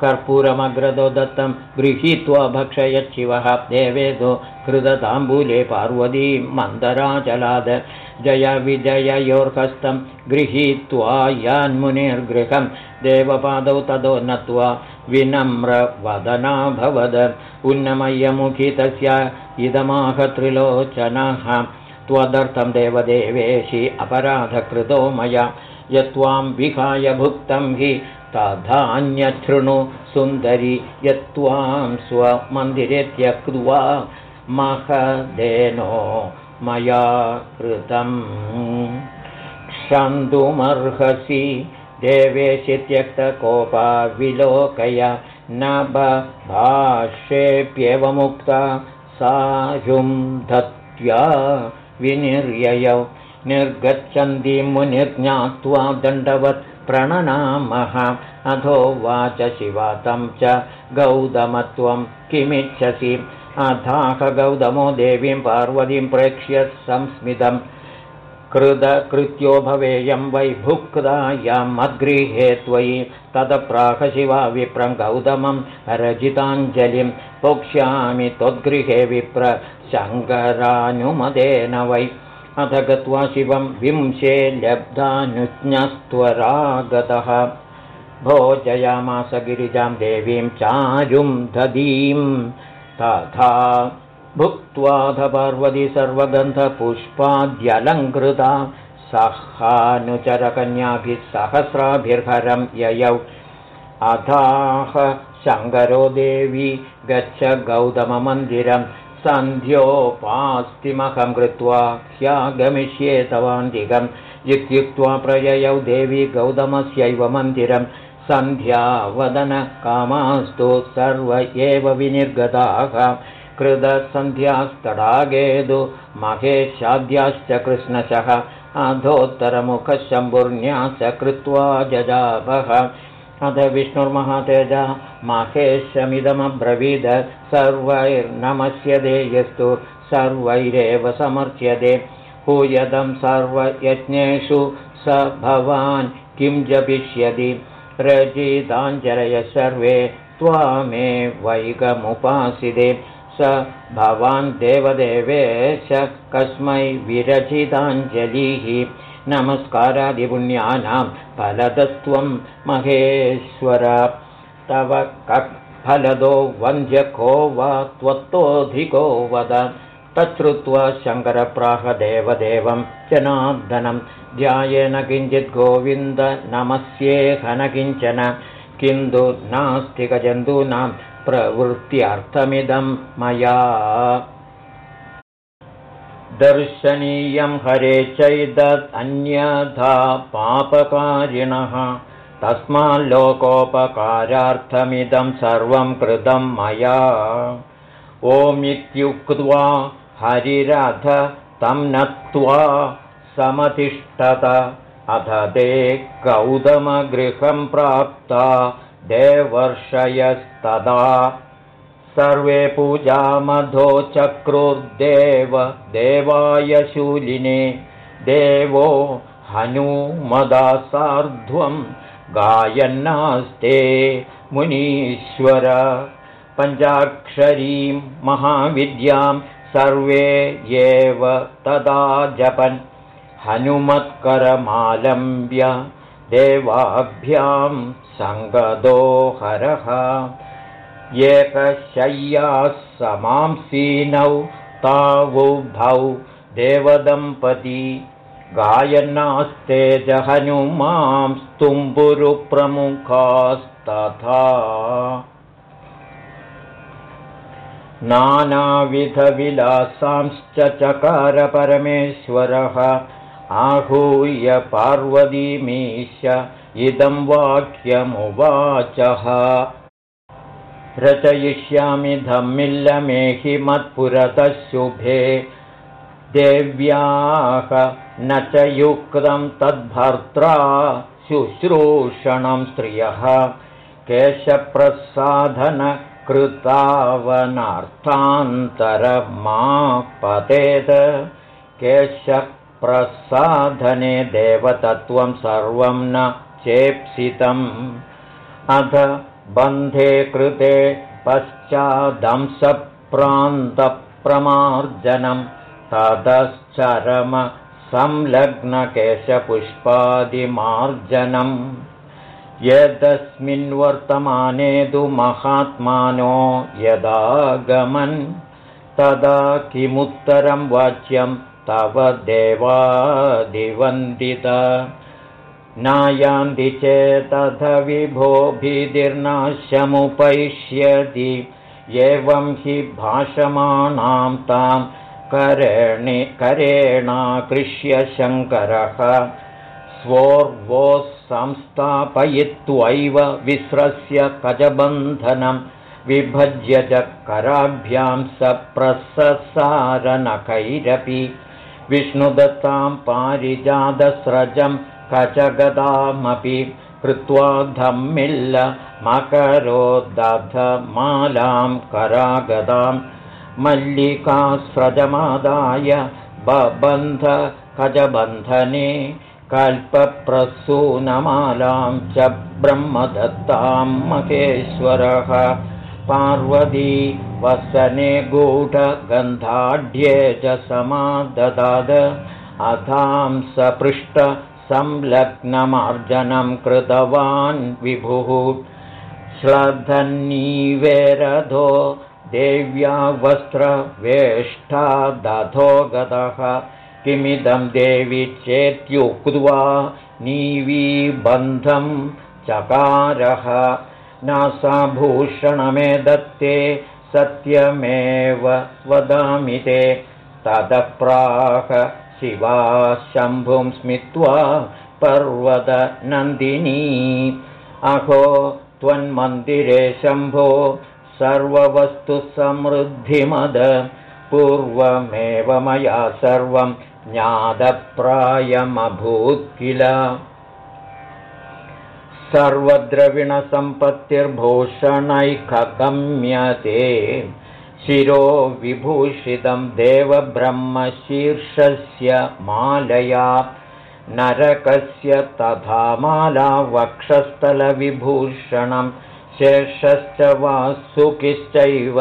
कर्पूरमग्रदो दत्तं गृहीत्वा भक्षयच्छिवः देवेदो कृतताम्बूले पार्वती मन्दराचलाद। जय विजययोर्हस्तं गृहीत्वा यान्मुनिर्गृहं। देवपादौ तदो नत्वा विनम्रवदनाभवद। उन्नमय्यमुखी तस्य इदमाह त्रिलोचनः त्वदर्थं देवदेवेशि अपराधकृतो मया। यत्त्वां विहाय भुक्तं हि तथान्यशृणु सुन्दरि यत्त्वां स्वमन्दिरे त्यक्त्वा महदेनो मया कृतम्। क्षन्तुमर्हसि देवेशि त्यक्तकोपा विलोकय न भाष्येऽप्येवमुक्ता सायुं धत्या विनिर्ययौ। निर्गच्छन्ति मुनिर्ज्ञात्वा दण्डवत् प्रणनामः। अधोवाच शिवा तं च गौतमत्वं किमिच्छसि। अथाह गौतमो देवीं पार्वतीं प्रेक्ष्य संस्मितम् कृतकृत्यो भवेयं वै भुक्तायां मद्गृहे त्वयि। ततप्राह शिवा विप्रं गौतमं रजिताञ्जलिं। पोक्ष्यामि त्वद्गृहे विप्र शङ्करानुमदेन वै अथ गत्वा शिवं विंशे लब्धानुज्ञस्त्वरागतः। भोजयामास गिरिजां देवीं चारुं दधीं। तथा भुक्त्वाध पार्वती सर्वगन्धपुष्पाद्यलङ्कृता सहानुचरकन्याभिः सहस्राभिर्हरं ययौ। अथाह शङ्करो देवी गच्छ गौतममन्दिरम् सन्ध्योपास्तिमहं कृत्वा ह्यागमिष्ये तवान्तिकम् इत्युक्त्वा प्रययौ देवी गौतमस्यैव मन्दिरं। सन्ध्यावदनकामास्तु सर्व एव विनिर्गताः। कृतसन्ध्यास्तडागेदु महेशाद्याश्च कृष्णशः। अधोत्तरमुखशम्भुर्ण्या च कृत्वा जजाभः अथ विष्णुर्महातेज माहेशमिदमब्रवीद सर्वैर्नमस्यते यस्तु सर्वैरेव समर्च्यते। हूयदं सर्वयज्ञेषु स भवान् किं जपिष्यति? रचिताञ्जलय सर्वे त्वामे वैगमुपासिते स भवान् देवदेवेश कस्मै विरचिताञ्जलिः नमस्कारादिपुण्यानां फलदत्वं महेश्वर। तव फलदो वन्द्यको वा त्वत्तोऽधिको वद। तच्छ्रुत्वा शङ्करप्राहदेवदेवं जनार्दनं। ध्यायेन किञ्चित् गोविन्द नमस्येह न किञ्चन। किन्तु नास्तिकजन्तूनां प्रवृत्त्यर्थमिदं मया दर्शनीयं हरे चैदन्यथा पापकारिणः। तस्माल्लोकोपकारार्थमिदं सर्वं कृतं मया। ओमित्युक्त्वा हरिरथ तं नत्वा समतिष्ठत अथ ते गौतमगृहं प्राप्ता देवर्षयस्तदा सर्वे पूजामधो चक्रुर्देव देवाय शूलिने देवो हनुमदा सार्ध्वं गायन्नास्ते मुनीश्वर। पञ्चाक्षरीं महाविद्यां सर्वे एव तदा जपन्। हनुमत्करमालम्ब्य देवाभ्यां सङ्गदो हरः एकशय्याः समांसीनौ तावुभौ देवदम्पती गायन्नास्ते हनुमां स्तुम्बुरुप्रमुखास्तथा नानाविधविलासांश्च चकार परमेश्वरः आहूय पार्वतीमीश इदं वाक्यमुवाचः रचयिष्यामि धम्मिल्लमेहि मत्पुरतः शुभे। देव्याः न च युक्तं तद्भर्त्रा शुश्रूषणं स्त्रियः। केशप्रसाधनकृतावनार्थान्तरमापतेत्। केशप्रसाधने देवतत्त्वं सर्वं न चेप्सितम्। अथ बन्धे कृते पश्चादंसप्रान्तप्रमार्जनं ततश्चरमसंलग्नकेशपुष्पादिमार्जनम् यदस्मिन् वर्तमाने तु महात्मानो यदागमन् तदा किमुत्तरं वाच्यं तव देवादिवन्दित नायान्ति चेतथ विभोभिधिर्नाशमुपैष्यति एवं हि भाषमाणां तां करेणि करेणाकृष्य शङ्करः स्वोर्वोः संस्थापयित्वैव विस्रस्य कजबन्धनं विभज्य च कराभ्यां सप्रससारनकैरपि विष्णुदत्तां पारिजातस्रजं कचगदामपि कृत्वा धम्मिल्ल मकरो दधमालां करागदां। मल्लिकास्रजमादाय बबन्ध कजबन्धने कल्पप्रसूनमालां च ब्रह्मदत्तां महेश्वरः। पार्वती वसने गूढगन्धाढ्ये च समाददाद। अथां सपृष्टसंलग्नमार्जनं कृतवान् विभुः। श्रद्धन्नीवेरधो देव्या वस्त्रवेष्ठा दधो गतः। किमिदं देवि चेत्युक्त्वा नीवीबन्धं चकारः। नासाभूषणमे दत्ते सत्यमेव वदामि ते। ततप्राह शिवा शम्भुं स्मित्वा पर्वतनन्दिनी। अहो त्वन्मन्दिरे शम्भो सर्ववस्तुसमृद्धिमद। पूर्वमेव मया सर्वं ज्ञातप्रायमभूत् किल। सर्वद्रविणसम्पत्तिर्भूषणैकगम्यते शिरो विभूषितं देवब्रह्मशीर्षस्य मालया नरकस्य तथा माला वक्षस्थलविभूषणं शेषश्च वासुकिश्चैव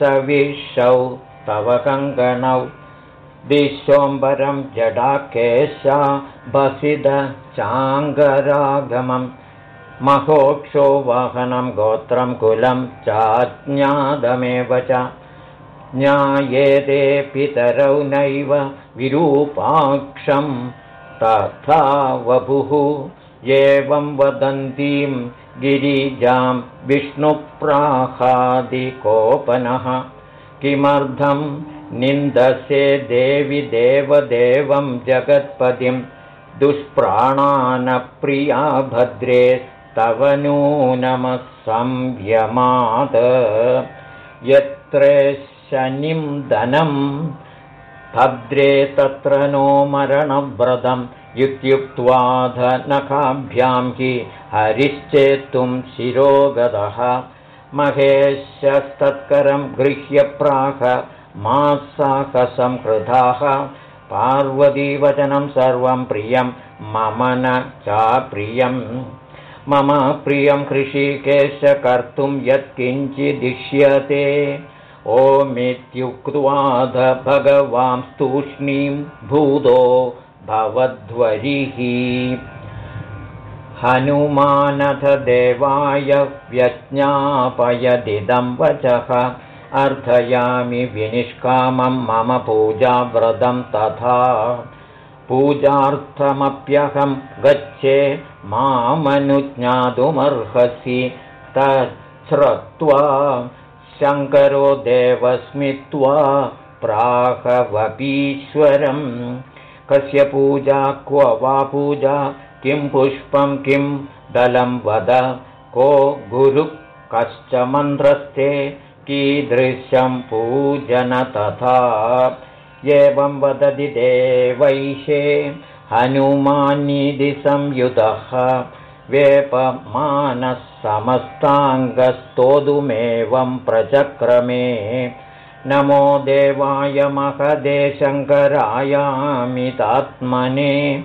सविशौ तव कङ्गणौ विश्वम्बरं जडाकेशा बसिद चाङ्गरागमं महोक्षो वाहनं गोत्रं कुलं चाज्ञातमेव च। ज्ञायेते पितरौ नैव विरूपाक्षं तथा वपुः एवं वदन्तीं गिरिजां विष्णुप्राहादिकोपनः। किमर्थं निन्दसे देवि देवदेवं जगत्पतिं दुष्प्राणानप्रिया भद्रे तव नूनमसंयमाद यत्र शनिं धनं भद्रे तत्र नो मरणव्रतम् इत्युक्त्वाधनखाभ्यां हि हरिश्चेत्तुं शिरोगतः महेशस्तत्करं गृह्य प्राह मासाकसंहृताः पार्वतीवचनं सर्वं प्रियं मम न चाप्रियं मम प्रियं कृषिकेश कर्तुं यत्किञ्चिदिष्यते। ओमित्युक्त्वाध भगवां तूष्णीं भूतो भवध्वरिः। हनुमानथ देवाय व्यज्ञापयदिदं वचः अर्थयामि विनिष्कामं मम पूजाव्रतं तथा पूजार्थमप्यहं गच्छे मामनुज्ञातुमर्हसि तच्छ्रुत्वा शङ्करो देवस्मित्वा प्राहवपीश्वरम् कस्य पूजा क्व वा पूजा किं पुष्पं किं दलं वद को गुरु कश्च मन्त्रस्ते कीदृशं पूजन तथा एवं वदति देवैषे हनुमानिधिसंयुतः वेपमानः समस्ताङ्गस्तोदुमेवं प्रचक्रमे। नमो देवाय महदे शङ्करायामितात्मने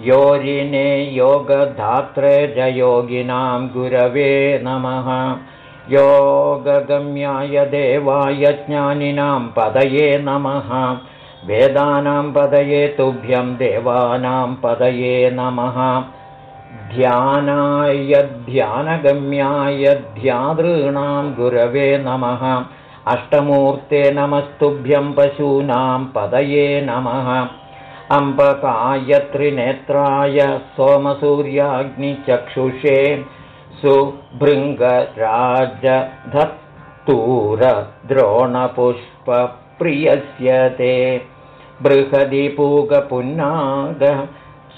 योरिने योगधात्रे जयोगिनां गुरवे नमः योगगम्याय देवाय ज्ञानिनां पदये नमः। वेदानां पदये तुभ्यं देवानां पदये नमः। ध्यानाय ध्यानगम्याय ध्यादॄणां गुरवे नमः। अष्टमूर्ते नमस्तुभ्यं पशूनां पदये नमः। अम्बकाय त्रिनेत्राय सोमसूर्याग्निचक्षुषे सुभृङ्गराजधत्तूरद्रोणपुष्पप्रियस्य ते। बृहदिपूगपुन्नाग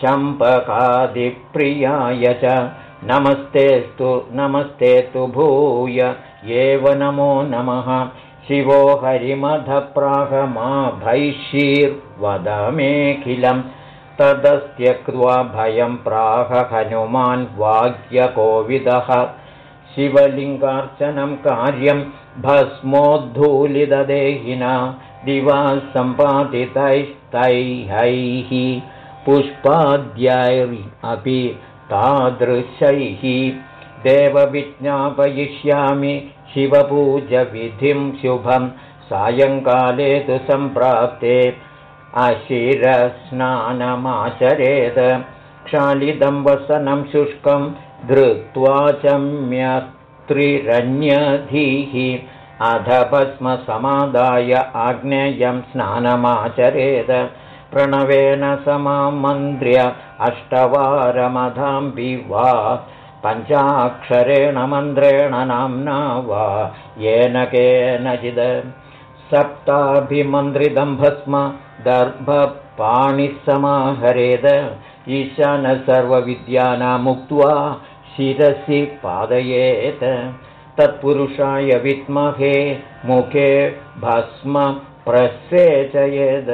शम्पकादिप्रियाय च नमस्तेस्तु नमस्तेस्तु भूय। एव नमो नमः। शिवो हरिमधप्राहमा भैषीर्वदमेऽखिलं तदस्त्यक्त्वा भयं प्राह हनुमान् वाक्यकोविदः शिवलिङ्गार्चनं कार्यं भस्मोद्धूलिददेहिना दिवा सम्पादितैस्तैहैः। पुष्पाद्यैरपि तादृशैः। देवविज्ञापयिष्यामि शिवपूजविधिं शुभं। सायङ्काले तु सम्प्राप्ते अशिरस्नानमाचरेत् क्षालिदं वसनं शुष्कं धृत्वा चम्यत्रिरन्यधीः अध भस्मसमादाय आग्नेयं स्नानमाचरेत्। प्रणवेन समामन्त्र्य अष्टवारमधाम्बि वा पञ्चाक्षरेण मन्त्रेण नाम्ना वा। येन केनचिद्। सप्ताभिमन्त्रितं भस्म दर्भपाणिः समाहरेद ईशान सर्वविद्यानामुक्त्वा शिरसि पादयेत्। तत्पुरुषाय विद्महे मुखे भस्म प्रसेचयेद्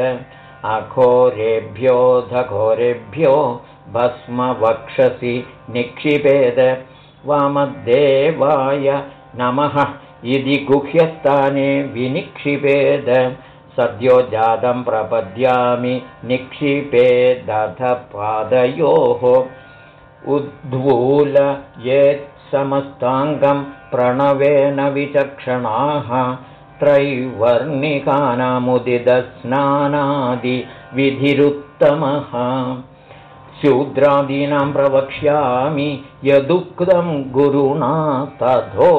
अघोरेभ्योऽधघोरेभ्यो भस्म वक्षसि निक्षिपेद। वामदेवाय नमः इति गुह्यस्थाने विनिक्षिपेद सद्यो जातं प्रपद्यामि निक्षिपेदथ पादयोः। उद्वूल समस्ताङ्गं प्रणवेन विचक्षणाः त्रैवर्णिकानामुदितस्नानादिविधिरुत्तमः शूद्रादीनां प्रवक्ष्यामि यदुक्तं गुरुणा तथो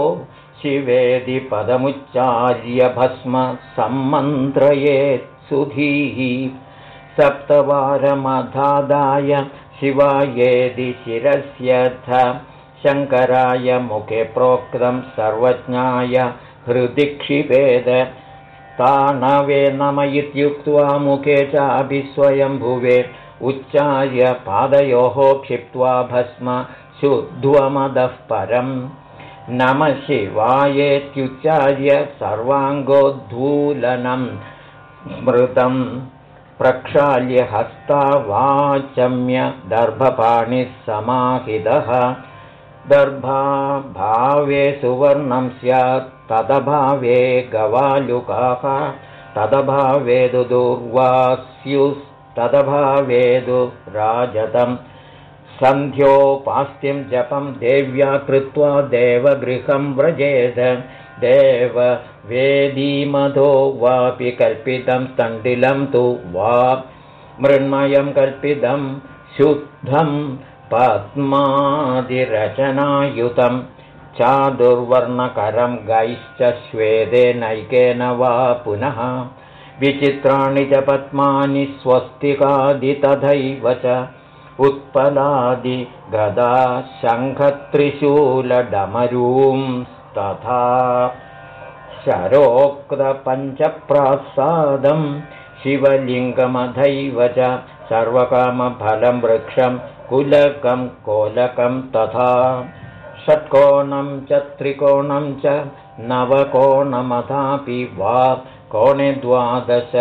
शिवेदि पदमुच्चार्य भस्म सम्मन्त्रयेत् सुधीः सप्तवारमधादाय शिवायेदि शिरस्यथ शङ्कराय मुखे प्रोक्तं सर्वज्ञाय हृदि क्षिपेद ताणवे नम इत्युक्त्वा मुखे चाभिस्वयम्भुवे उच्चार्य पादयोः क्षिप्त्वा भस्म शुद्ध्वमदः परम् नमः शिवायेत्युच्चार्य सर्वाङ्गोद्धूलनं स्मृतं प्रक्षाल्य हस्तावाचम्य दर्भपाणिः समाहितः दर्भाभावे सुवर्णं स्यात् तदभावे गवालुकाः तदभावेदु राजतं सन्ध्योपास्तिं जपं देव्या कृत्वा देवगृहं व्रजेद। देव वेदीमधो वापि कल्पितं तण्डिलं तु वा मृण्मयं कल्पितं शुद्धं पद्मादिरचनायुतं। चादुर्वर्णकरं गैश्च श्वेदेनैकेन वा पुनः। विचित्राणि च पद्मानि स्वस्तिकादि तथैव च उत्पलादिगदा शङ्खत्रिशूलडमरूं तथा शरोक्तपञ्चप्रासादं शिवलिङ्गमधैव च सर्वकामफलं वृक्षं कुलकं कोलकं तथा षट्कोणं च त्रिकोणं च नवकोणमथापि वा कोणे द्वादश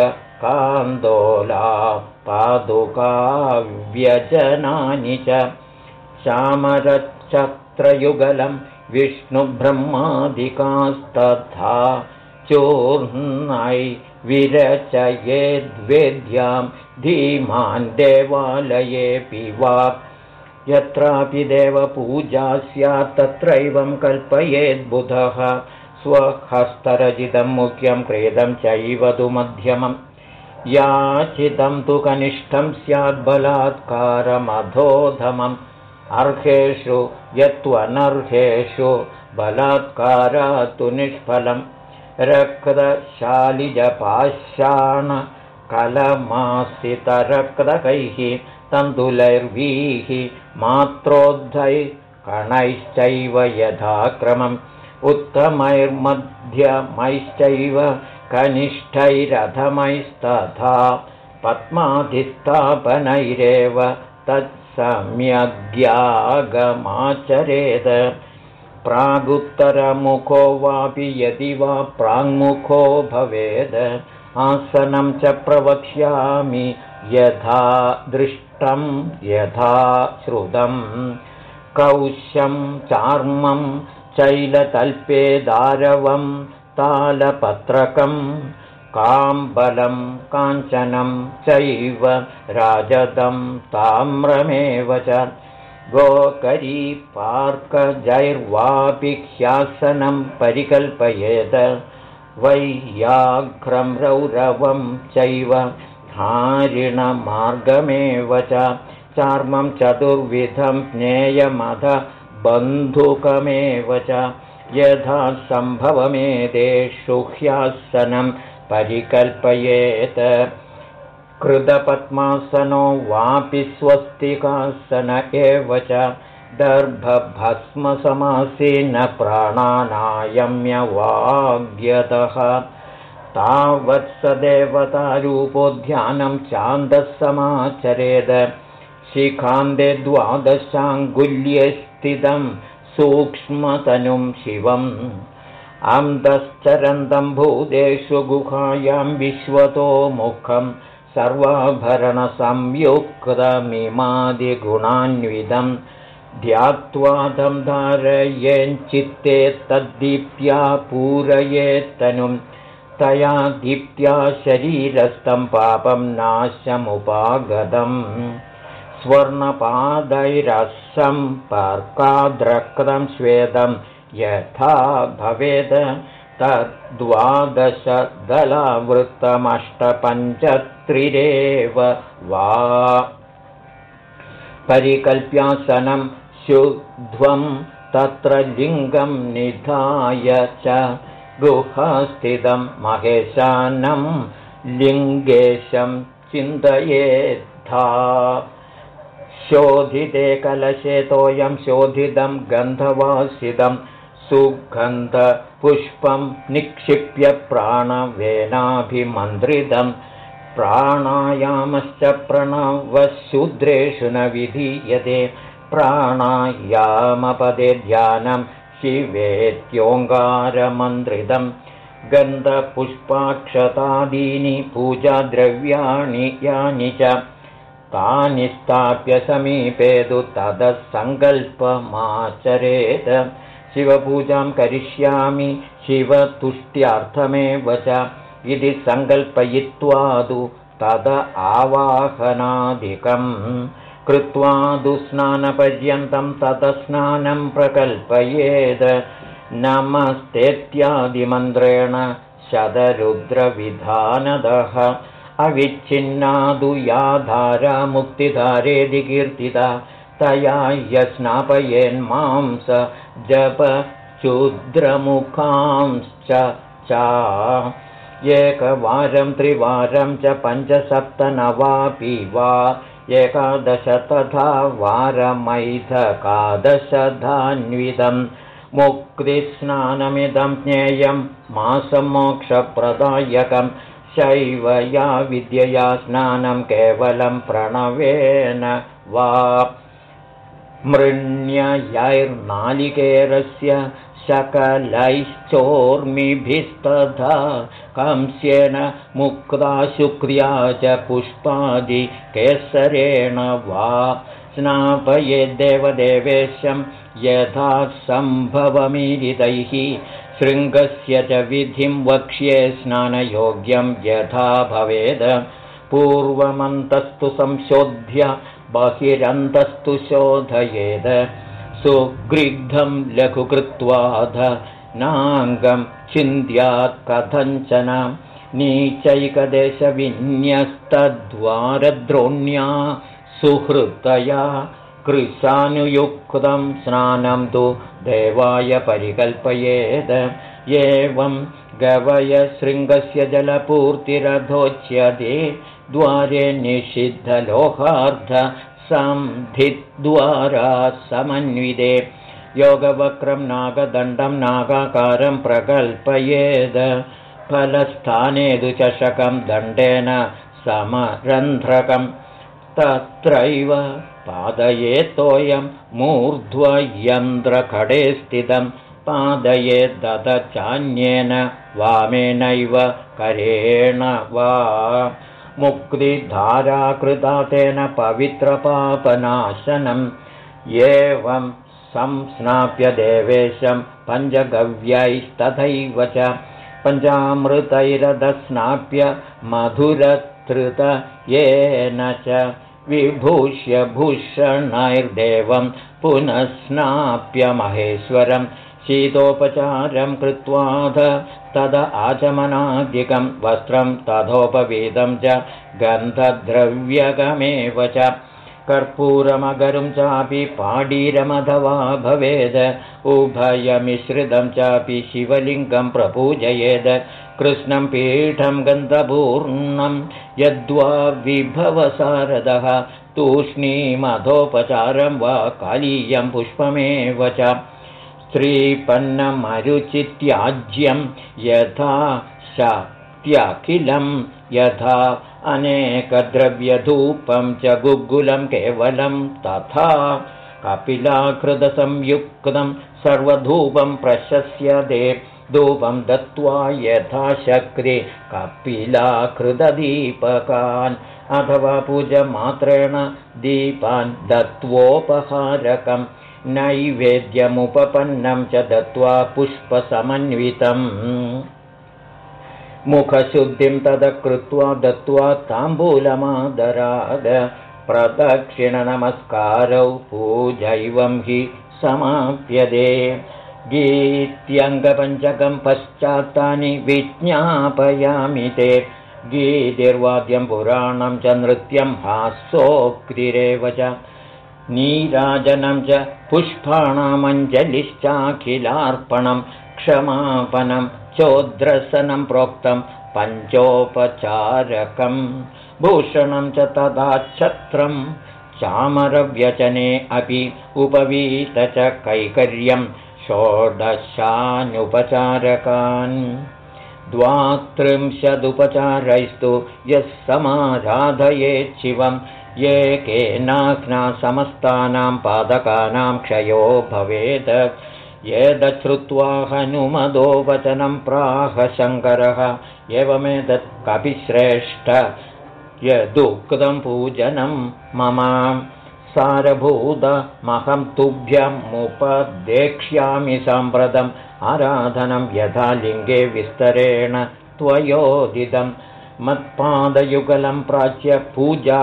कान्दोला पादुकाव्यजनानि च चामरचक्रयुगलं विष्णुब्रह्मादिकास्तथा चूर्णै विरचयेद्वेद्यां धीमान् देवालयेऽपि वा। यत्रापि देवपूजा स्यात् तत्रैवं कल्पयेद्बुधः। स्वहस्तरचितं मुख्यं क्रीदं चैव तु मध्यमम् याचितं तु कनिष्ठं स्याद्बलात्कारमधोधमम् अर्हेषु यत्त्वनर्हेषु बलात्कारात् तु निष्फलं रक्तशालिजपाषाणकलमासितरक्तकैः तन्तुलैर्वीः मात्रोद्धै कणैश्चैव यथाक्रमम्। उत्तमैर्मध्यमैश्चैव कनिष्ठैरथमैस्तथा पद्माधिस्थापनैरेव तत्सम्यग्यागमाचरेद। प्रागुत्तरमुखो वापि यदि वा प्राङ्मुखो भवेद। आसनं च प्रवक्ष्यामि यथा दृष्टं यथा श्रुतं। कौश्यं चार्मं चैलतल्पे दारवं तालपत्रकं काम्बलं काञ्चनं चैव राजदं ताम्रमेव च। गोकरी पार्कजैर्वापि ह्यासनं परिकल्पयेत् वैयाघ्रं रौरवं चैव हारिणमार्गमेव च। चार्मं चतुर्विधं ज्ञेयमध बन्धुकमेव च यथा सम्भवमेतेषु ह्यासनं परिकल्पयेत्। कृतपद्मासनो वापि स्वस्तिकासन एव च दर्भभस्मसमासीन प्राणानायम्यवाग्यतः। तावत्स देवतारूपो ध्यानं चान्दः समाचरेद शिखान्ते द्वादशाङ्गुल्ये स्थितं सूक्ष्मतनुं शिवम्। अन्तश्चरन्तं भूतेषु गुहायां विश्वतो मुखं सर्वाभरणसंयुक्तमिमादिगुणान्वितं ध्यात्वा तं धारयेञ्चित्ते तद्दीप्या पूरयेत्तनुं तया दीप्त्या शरीरस्थं पापं नाशमुपागतम् स्वर्णपादैरसं पर्काद्रक्तं श्वेदं यथा भवेद तद्वादशदलावृत्तमष्टपञ्चत्रिरेव वा। परिकल्प्यासनं शुध्वं तत्र लिङ्गं निधाय च गुहस्थितं महेशानं लिङ्गेशं चिन्तयेद्धा शोधिते कलशेतोऽयं शोधितं गन्धवासितं सुगन्धपुष्पं निक्षिप्य प्राणवेनाभिमन्त्रितं प्राणायामश्च प्रणवशूद्रेषु न विधीयते प्राणायामपदे ध्यानं शिवेत्योङ्गारमन्त्रितं गन्धपुष्पाक्षतादीनि पूजाद्रव्याणि यानि च तानि स्थाप्य समीपे तु ततः सङ्कल्पमाचरेत्। शिवपूजां करिष्यामि शिवतुष्ट्यर्थमेव च। इति सङ्कल्पयित्वा तु तद आवाहनादिकम्। कृत्वा तु स्नानपर्यन्तं ततस्नानं प्रकल्पयेत् नमस्तेत्यादिमन्त्रेण शतरुद्रविधानदः अविच्छिन्नादु या धारा मुक्तिधारेदि कीर्तिता तया यस्नापयेन्मांस जपचूद्रमुखांश्च च। एकवारं त्रिवारं च पञ्चसप्तनवापि वा एकादश तथा वारमैथकादशधान्वितं मुक् मुक्तिस्नानमिदं ज्ञेयं मासमोक्षप्रदायकं शैवया विद्यया स्नानं केवलं प्रणवेन वा मृण्ययैर्नालिकेरस्य सकलैश्चोर्मिभिस्तथा कंस्येन मुक्ता शुक्र्या च पुष्पादिकेसरेण वा स्नापयेद्देवदेवेशं यथा सम्भवमीरितैः शृङ्गस्य च विधिं वक्ष्ये स्नानयोग्यं यथा भवेद्। पूर्वमन्तस्तु संशोध्य बहिरन्तस्तु शोधयेद्। सुगृग्धं लघु कृत्वाध नाङ्गं चिन्त्यात् कथञ्चन। नीचैकदेशविन्यस्तद्वारद्रोण्या सुहृतया कृशानुयुक्तं स्नानं तु देवाय परिकल्पयेत् एवं गवयशृङ्गस्य जलपूर्तिरधोच्यते। द्वारे निषिद्धलोहार्ध संधिद्वारा समन्विते। योगवक्रं नागदण्डं नागाकारं प्रकल्पयेद्। फलस्थाने दुचषकं दण्डेन समरन्ध्रकम् तत्रैव पादयेत्तोऽयं मूर्ध्वयन्त्रखडे स्थितं पादयेद्दचान्येन वामेनैव करेण वा। मुक्तिधाराकृता तेन पवित्रपापनाशनम् एवं संस्नाप्य देवेशं पञ्चगव्यैस्तथैव च पञ्चामृतैरधस्नाप्य मधुरतृत येन च विभूष्य भूषणैर्देवं पुनः स्नाप्य महेश्वरं शीतोपचारं कृत्वाध तद आचमनादिकं वस्त्रं तथोपवीतं च गन्धद्रव्यगमेव च कर्पूरमगरुं चापि पाडीरमधवा भवेद उभयमिश्रितं चापि शिवलिङ्गं प्रपूजयेद्। कृष्णं पीठं गन्धपूर्णं यद्वा विभवसारदः तूष्णीमधोपचारं वा कालीयं पुष्पमेव च। स्त्रीपन्नमरुचित्याज्यं यथा शक्त्यखिलं यथा अनेकद्रव्यधूपं च गुग्गुलं केवलं तथा कपिलाकृतसंयुक्तं सर्वधूपं प्रशस्य दे धूपं दत्त्वा यथाशक्ति कपिलाकृतदीपकान् अथवा पूजमात्रेण दीपान् दत्त्वोपहारकं नैवेद्यमुपपन्नं च दत्त्वा पुष्पसमन्वितम् मुखशुद्धिं तदकृत्वा दत्त्वा ताम्बूलमादराद प्रदक्षिणनमस्कारौ पूजैवं हि समाप्यते। गीत्यङ्गपञ्चकं पश्चात्तानि विज्ञापयामि ते। गीतिर्वाद्यं पुराणं च नृत्यं हासोक्तिरेव च। नीराजनं च पुष्पाणामञ्जलिश्चाखिलार्पणं क्षमापनं चोद्रसनं प्रोक्तं पञ्चोपचारकं भूषणं च तदा छत्रं चामरव्यचने अपि उपवीत च कैकर्यं षोडशानुपचारकान्। द्वात्रिंशदुपचारैस्तु यः समाराधयेच्छिवं ये केनास्ना समस्तानां पादकानां क्षयो भवेत् यदश्रुत्वा हनुमदो वचनं प्राह शङ्करः एवमेतत् कपिश्रेष्ठ यदुक्तं पूजनं मम सारभूतमहं तुभ्यमुपदेक्ष्यामि साम्प्रतम् आराधनं यथा लिङ्गे विस्तरेण त्वयोदितं मत्पादयुगलं प्राच्य पूजाफलमवाप्नुहि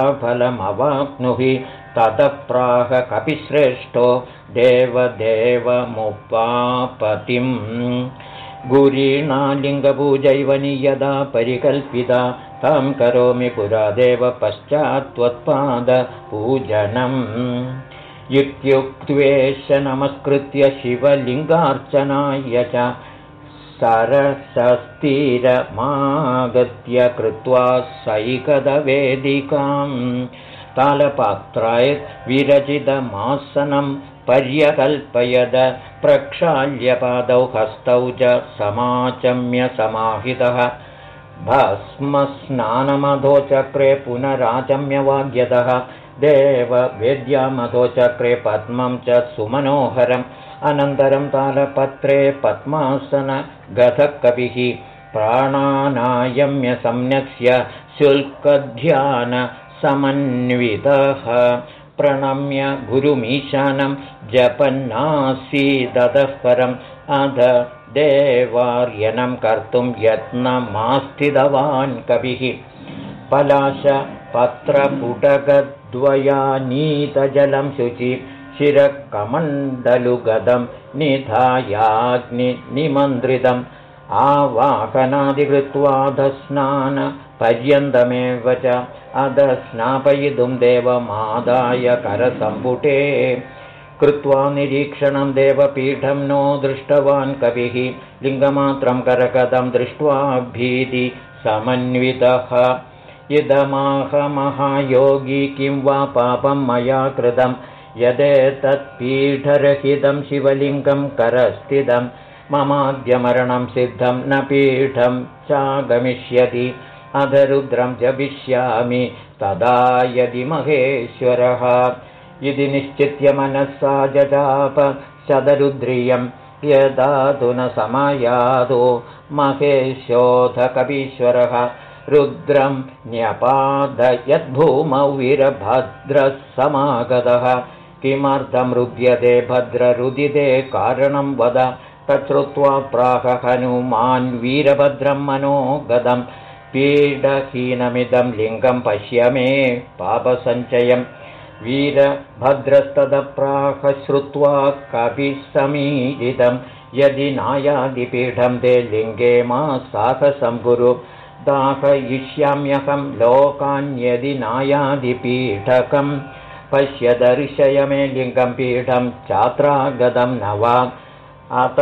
ततः प्राह कपिश्रेष्ठो देवदेवमुपापतिम्। गुरीणालिङ्गपूजैवनि यदा परिकल्पिता तं करोमि पुरादेव पश्चात्त्वत्पादपूजनम्। इत्युक्त्वेश नमस्कृत्य शिवलिङ्गार्चनाय च सरसस्तिरमागत्य कृत्वा सैकदवेदिकाम् तालपात्राय विरचितमासनं पर्यकल्पयद प्रक्षाल्यपादौ हस्तौ च समाचम्य समाहितः। भस्मस्नानमधोचक्रे पुनराचम्यवाग्यतः देववेद्यामधोचक्रे पद्मं च सुमनोहरम्। अनन्तरं तालपत्रे पद्मासनगधकविः प्राणानायम्य सम्यक्स्य शुल्कध्यानसमन्वितः प्रणम्य गुरुमीशानं जपन्नासीदतः परम्। अध देवार्यनं कर्तुं यत्नमास्थितवान् कविः। पलाशपत्रपुटगद्वयानीतजलं शुचि शिरकमण्डलुगदं निधायाग्निनिमन्त्रितम्। आवाहनादिकृत्वा दस्नानपर्यन्तमेव च अधस्नापयितुं देवमादाय करसम्पुटे। कृत्वा निरीक्षणं देवपीठं नो दृष्टवान् कविः। लिङ्गमात्रं करकदं दृष्ट्वा भीति समन्वितः। इदमाहमहायोगी किं वा पापं मया कृतं। यदेतत्पीठरहितं शिवलिङ्गं करस्थितं। ममाद्यमरणं सिद्धं न पीठं चागमिष्यति अधरुद्रं जपिष्यामि तदा यदि महेश्वरः। इति निश्चित्य मनसा जजाप शतरुद्रियं। यदातु न समायादो महेशोधकवीश्वरः रुद्रं न्यपादयद्भूमौ वीरभद्रः समागतः किमर्थं रुद्यते भद्ररुदिते? कारणं वद। तच्छ्रुत्वा प्राह हनुमान् वीरभद्रं मनोगतं पीडहीनमिदं लिङ्गं पश्य मे पापसञ्चयम्। वीरभद्रस्तदप्राह श्रुत्वा कविसमीरितं यदि नायादिपीठं ते लिङ्गे मा साहसं गुरु दाहयिष्याम्यहं लोकान्यदि नायादिपीठकं पश्य दर्शय मे लिङ्गं पीठं चात्रागतं न वा। अत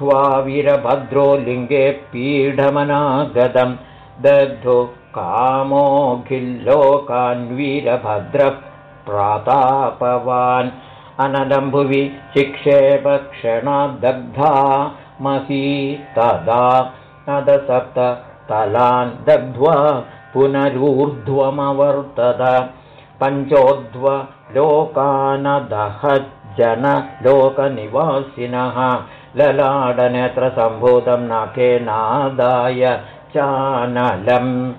दृष्ट्वा वीरभद्रो लिङ्गे पीठमनागतं दग्धो कामोऽखिल्लोकान्वीरभद्रः प्रातापवान्। अनलम्भुवि चिक्षेपक्षणाद्दग्धा मही तदा। नदसप्त तलान् दग्ध्वा पुनरूर्ध्वमवर्तत। पञ्चोध्वलोकानदहज्जनलोकनिवासिनः ललाडनेत्रसम्भूतं नादाय चानलम्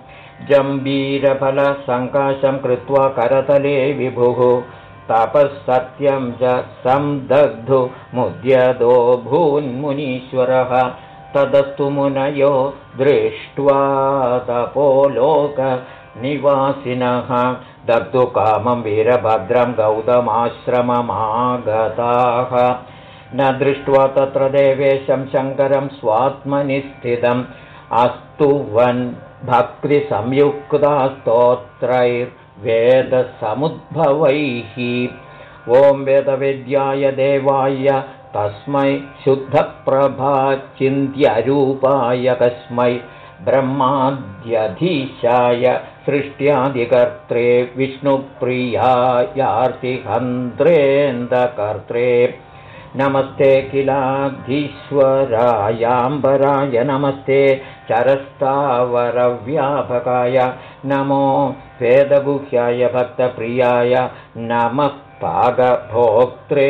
जम्बीरफलसङ्काशं कृत्वा करतले विभुः। तपःसत्यं च सन्दग्धुमुद्यतो भून्मुनीश्वरः। तदस्तु मुनयो दृष्ट्वा तपोलोकनिवासिनः दग्धुकामं वीरभद्रं गौतमाश्रममागताः न दृष्ट्वा तत्र देवेशं शङ्करं स्वात्मनि स्थितम् अस्तु वन् भक्तिसंयुक्ता स्तोत्रैर्वेदसमुद्भवैः ॐ वेदविद्याय देवाय तस्मै शुद्धप्रभाचिन्त्यरूपाय कस्मै ब्रह्माद्यधीशाय सृष्ट्यादिकर्त्रे विष्णुप्रियायार्तिहन्त्रेन्दकर्त्रे नमस्ते किलाधीश्वरायाम्बराय नमस्ते चरस्तावरव्यापकाय नमो वेदगुह्याय भक्तप्रियाय नमः पागभोक्त्रे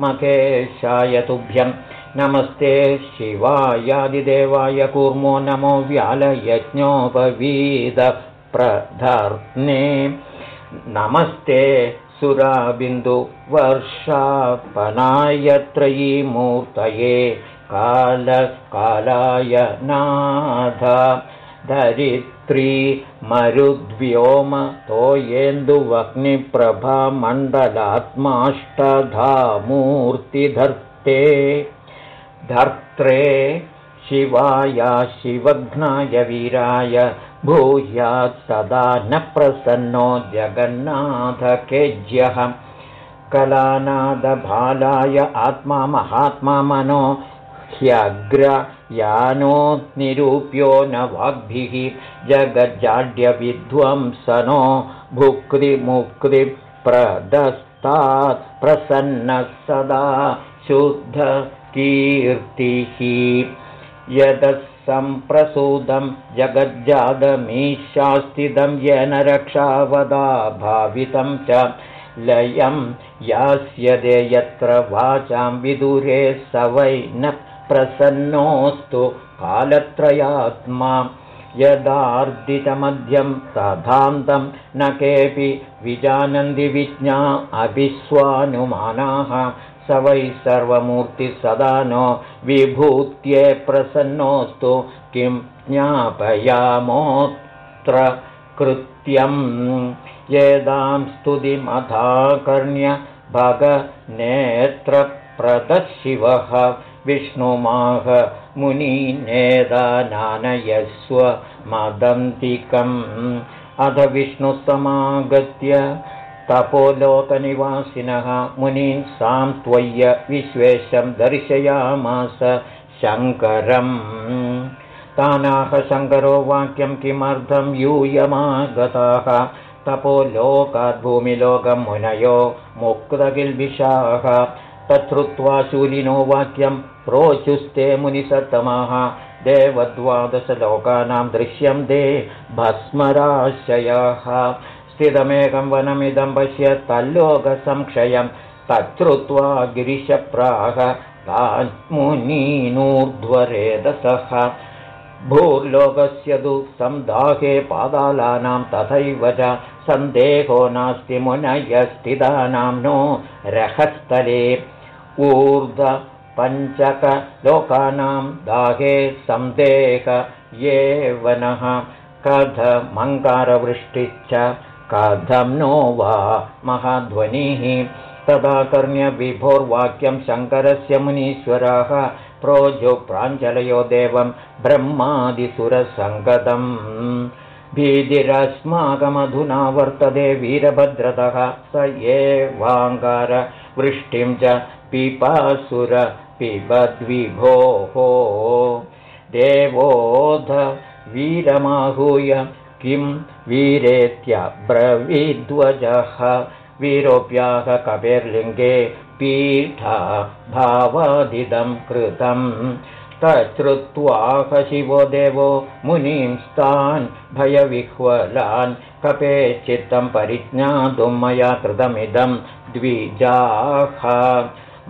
मखेशाय तुभ्यं। नमस्ते शिवायादिदेवाय कूर्मो नमो व्यालयज्ञोपवीदप्रधर्ने नमस्ते सुराबिन्दुवर्षापनायत्रयीमूर्तये कालकालाय नाथ धरित्री मरुद्व्योमतोयेन्दुवह्निप्रभामण्डलात्माष्टधामूर्तिधर्ते धर्त्रे शिवाय शिवघ्नाय वीराय भूयात् सदा न प्रसन्नो जगन्नाथकेज्यः। कलानादभालाय आत्मा महात्मा मनो ह्यग्रयानो निरूप्यो न वाग्भिः। जगज्जाड्यविध्वंसनो भुक्तिमुक्तिप्रदस्तत्त्वविदः तात् प्रसन्नः सदा शुद्धकीर्तिः। यदः सम्प्रसूदं जगज्जातमीशास्तिदं येन रक्षावदा भावितं च लयं यास्यदे यत्र वाचां विदुरे स वै न प्रसन्नोऽस्तु कालत्रयात्मा। यदार्दितमध्यं तथान्तं न केऽपि विजानन्ति विज्ञा अभिस्वानुमानाः स वै सर्वमूर्तिः सदा नो विभूत्ये प्रसन्नोऽस्तु। किं ज्ञापयामोऽत्र कृत्यं येदां स्तुतिमथाकर्ण्य भगनेत्रप्रदशिवः। विष्णुमाह मुनिनेदानानयस्व मदन्तिकम्। अध विष्णुसमागत्य तपोलोकनिवासिनः मुनीन् सां त्वय्य विश्वेशं दर्शयामास शङ्करम्। तानाह शङ्करो वाक्यं किमर्थं यूयमागताः? तपोलोकाद्भूमिलोकं मुनयो मुक्तकिल्बिषाः तच्छ्रुत्वा शूलिनो वाक्यं प्रोचुस्ते मुनिसत्तमाः। देवद्वादशलोकानां दृश्यं दे भस्मराशयः स्थितमेकं वनमिदं पश्य तल्लोकसंक्षयं तच्छ्रुत्वा गिरिशप्राह मुनीनूर्ध्वरेदसः भूर्लोकस्य तु संदाहे पादालानां तथैव च सन्देहो नास्ति मुनयस्थितानां नो रहस्थले। ऊर्ध्व पञ्चकलोकानां दाहे सन्देह ये वनः। कथमङ्कारवृष्टिश्च कथं नो वा महाध्वनिः। तदा कर्ण्यविभोर्वाक्यं शङ्करस्य मुनीश्वराः। प्रोजो प्राञ्जलयो देवं ब्रह्मादिसुरसङ्गतम्। भीतिरस्माकमधुना वर्तते वीरभद्रतः। स एवाङ्गारवृष्टिं च पिपासुर पिबद्विभोः। देवोध वीरमाहूय किं वीरेत्यब्रवीध्वजः वीरोऽप्याह कपेर्लिङ्गे पीठा भावादिदं कृतम् तच्छ्रुत्वाह शिवो देवो मुनींस्तान् भयविह्वलान् कपे चित्तं परिज्ञातुं मया कृतमिदं द्विजाः।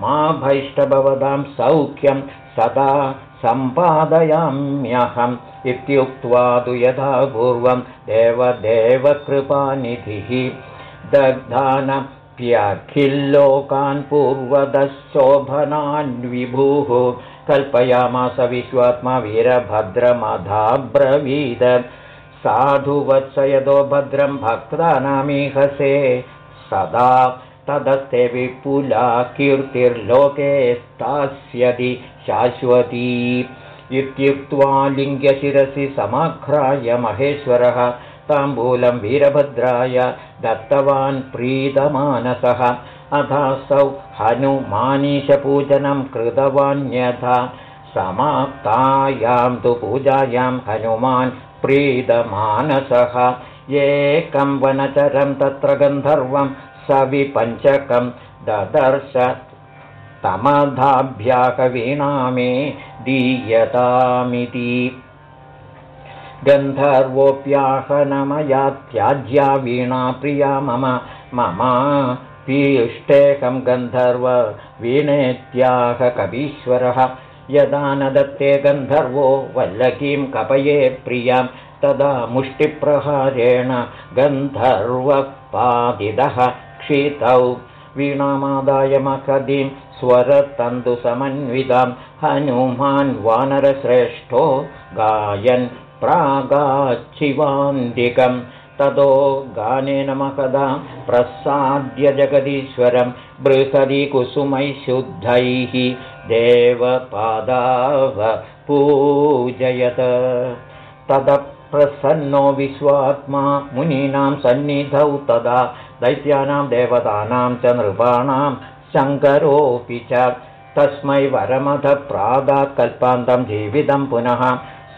मा भैष्टभवतां सौख्यं सदा सम्पादयाम्यहम् इत्युक्त्वा तु यथा पूर्वं देवदेवकृपानिधिः दग्धानप्यखिल्लोकान् पूर्वदशोभनान् विभुः कल्पयामास विश्वात्मा वीरभद्रमधाब्रवीद। साधुवत्स यदो भद्रं भक्तानामीहसे। सदा तदस्ते विपुला कीर्तिर्लोके स्थास्यति शाश्वती इत्युक्त्वा लिङ्ग्यशिरसि समाघ्राय महेश्वरः ताम्बूलं वीरभद्राय दत्तवान् प्रीतमानसः। अथासौ हनुमानीशपूजनं कृतवान्यथा समाप्तायां तु पूजायां हनुमान् प्रीतमानसः। एकं वनचरं तत्र गन्धर्वं सविपञ्चकं ददर्श तमधाभ्याकवीणा मे दीयतामिति। गन्धर्वोऽप्याहनमया त्याज्या वीणा प्रिया मम मम पीष्टेकं गन्धर्व वीणेत्याह कवीश्वरः यदा न दत्ते गन्धर्वो वल्लकीं कपये प्रियां तदा मुष्टिप्रहारेण गन्धर्वपादिदः क्षितौ। वीणामादाय मखदीं स्वरतन्तुसमन्वितां हनुमान् वानरश्रेष्ठो गायन् प्रागाच्छिवान्दिकं ततो गानेन मखदां प्रसाद्य जगदीश्वरं बृहदीकुसुमैः शुद्धैः देवपादाव पूजयत। तदप्रसन्नो विश्वात्मा मुनीनां सन्निधौ तदा दैत्यानां देवतानां च नृपाणां शङ्करोऽपि च। तस्मै वरमथ प्रादाकल्पान्तं जीवितं पुनः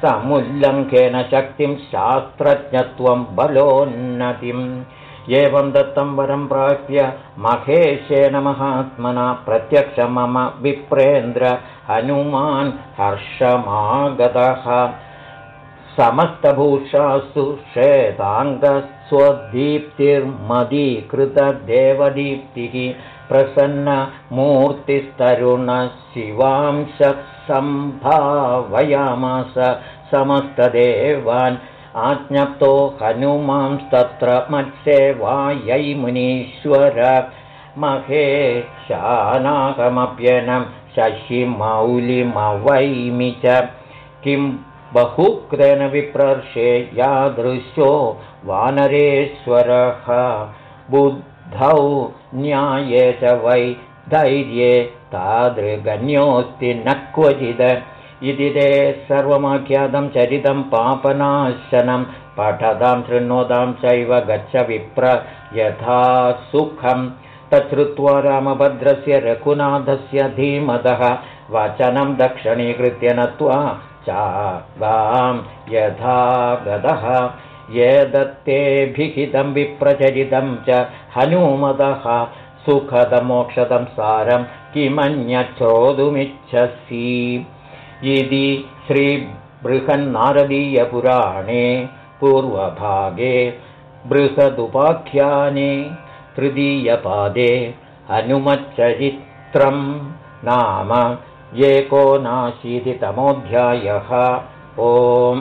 समुल्लङ्घेन शक्तिं शास्त्रज्ञत्वं बलोन्नतिं एवं दत्तं वरं प्राप्य महेशेन महात्मना प्रत्यक्ष मम विप्रेन्द्र हनुमान् हर्षमागतः। समस्तभूषासु श्वेताङ्गस्वदीप्तिर्मदीकृतदेवदीप्तिः प्रसन्नमूर्तिस्तरुणशिवांशसम्भावयामास समस्तदेवान् आज्ञप्तो हनुमांस्तत्र मत्सेवायै मुनीश्वर। महेशानाकमप्यनं शशिमौलिमवैमि च। किं बहुक्रेन विप्रर्षे यादृशो वानरेश्वरः। बुद्धौ न्याये च वै धैर्ये तादृगन्योऽस्ति न क्वचिद। इति ते सर्वमाख्यातं चरितं पापनाशनं पठतां शृण्वतां चैव गच्छ विप्र यथा सुखं। तच्छ्रुत्वा रामभद्रस्य रघुनाथस्य धीमतः वचनं दक्षिणीकृत्य नत्वा चागां यथा गतः ये दत्तेभिहितं विप्रचरितं च हनुमतः सुखदमोक्षदं सारं किमन्यच्छोतुमिच्छसि इति श्रीबृहन्नारदीयपुराणे पूर्वभागे बृहदुपाख्याने तृतीयपादे हनुमच्चरित्रं नाम एकोनाशीतितमोऽध्यायः। ओम्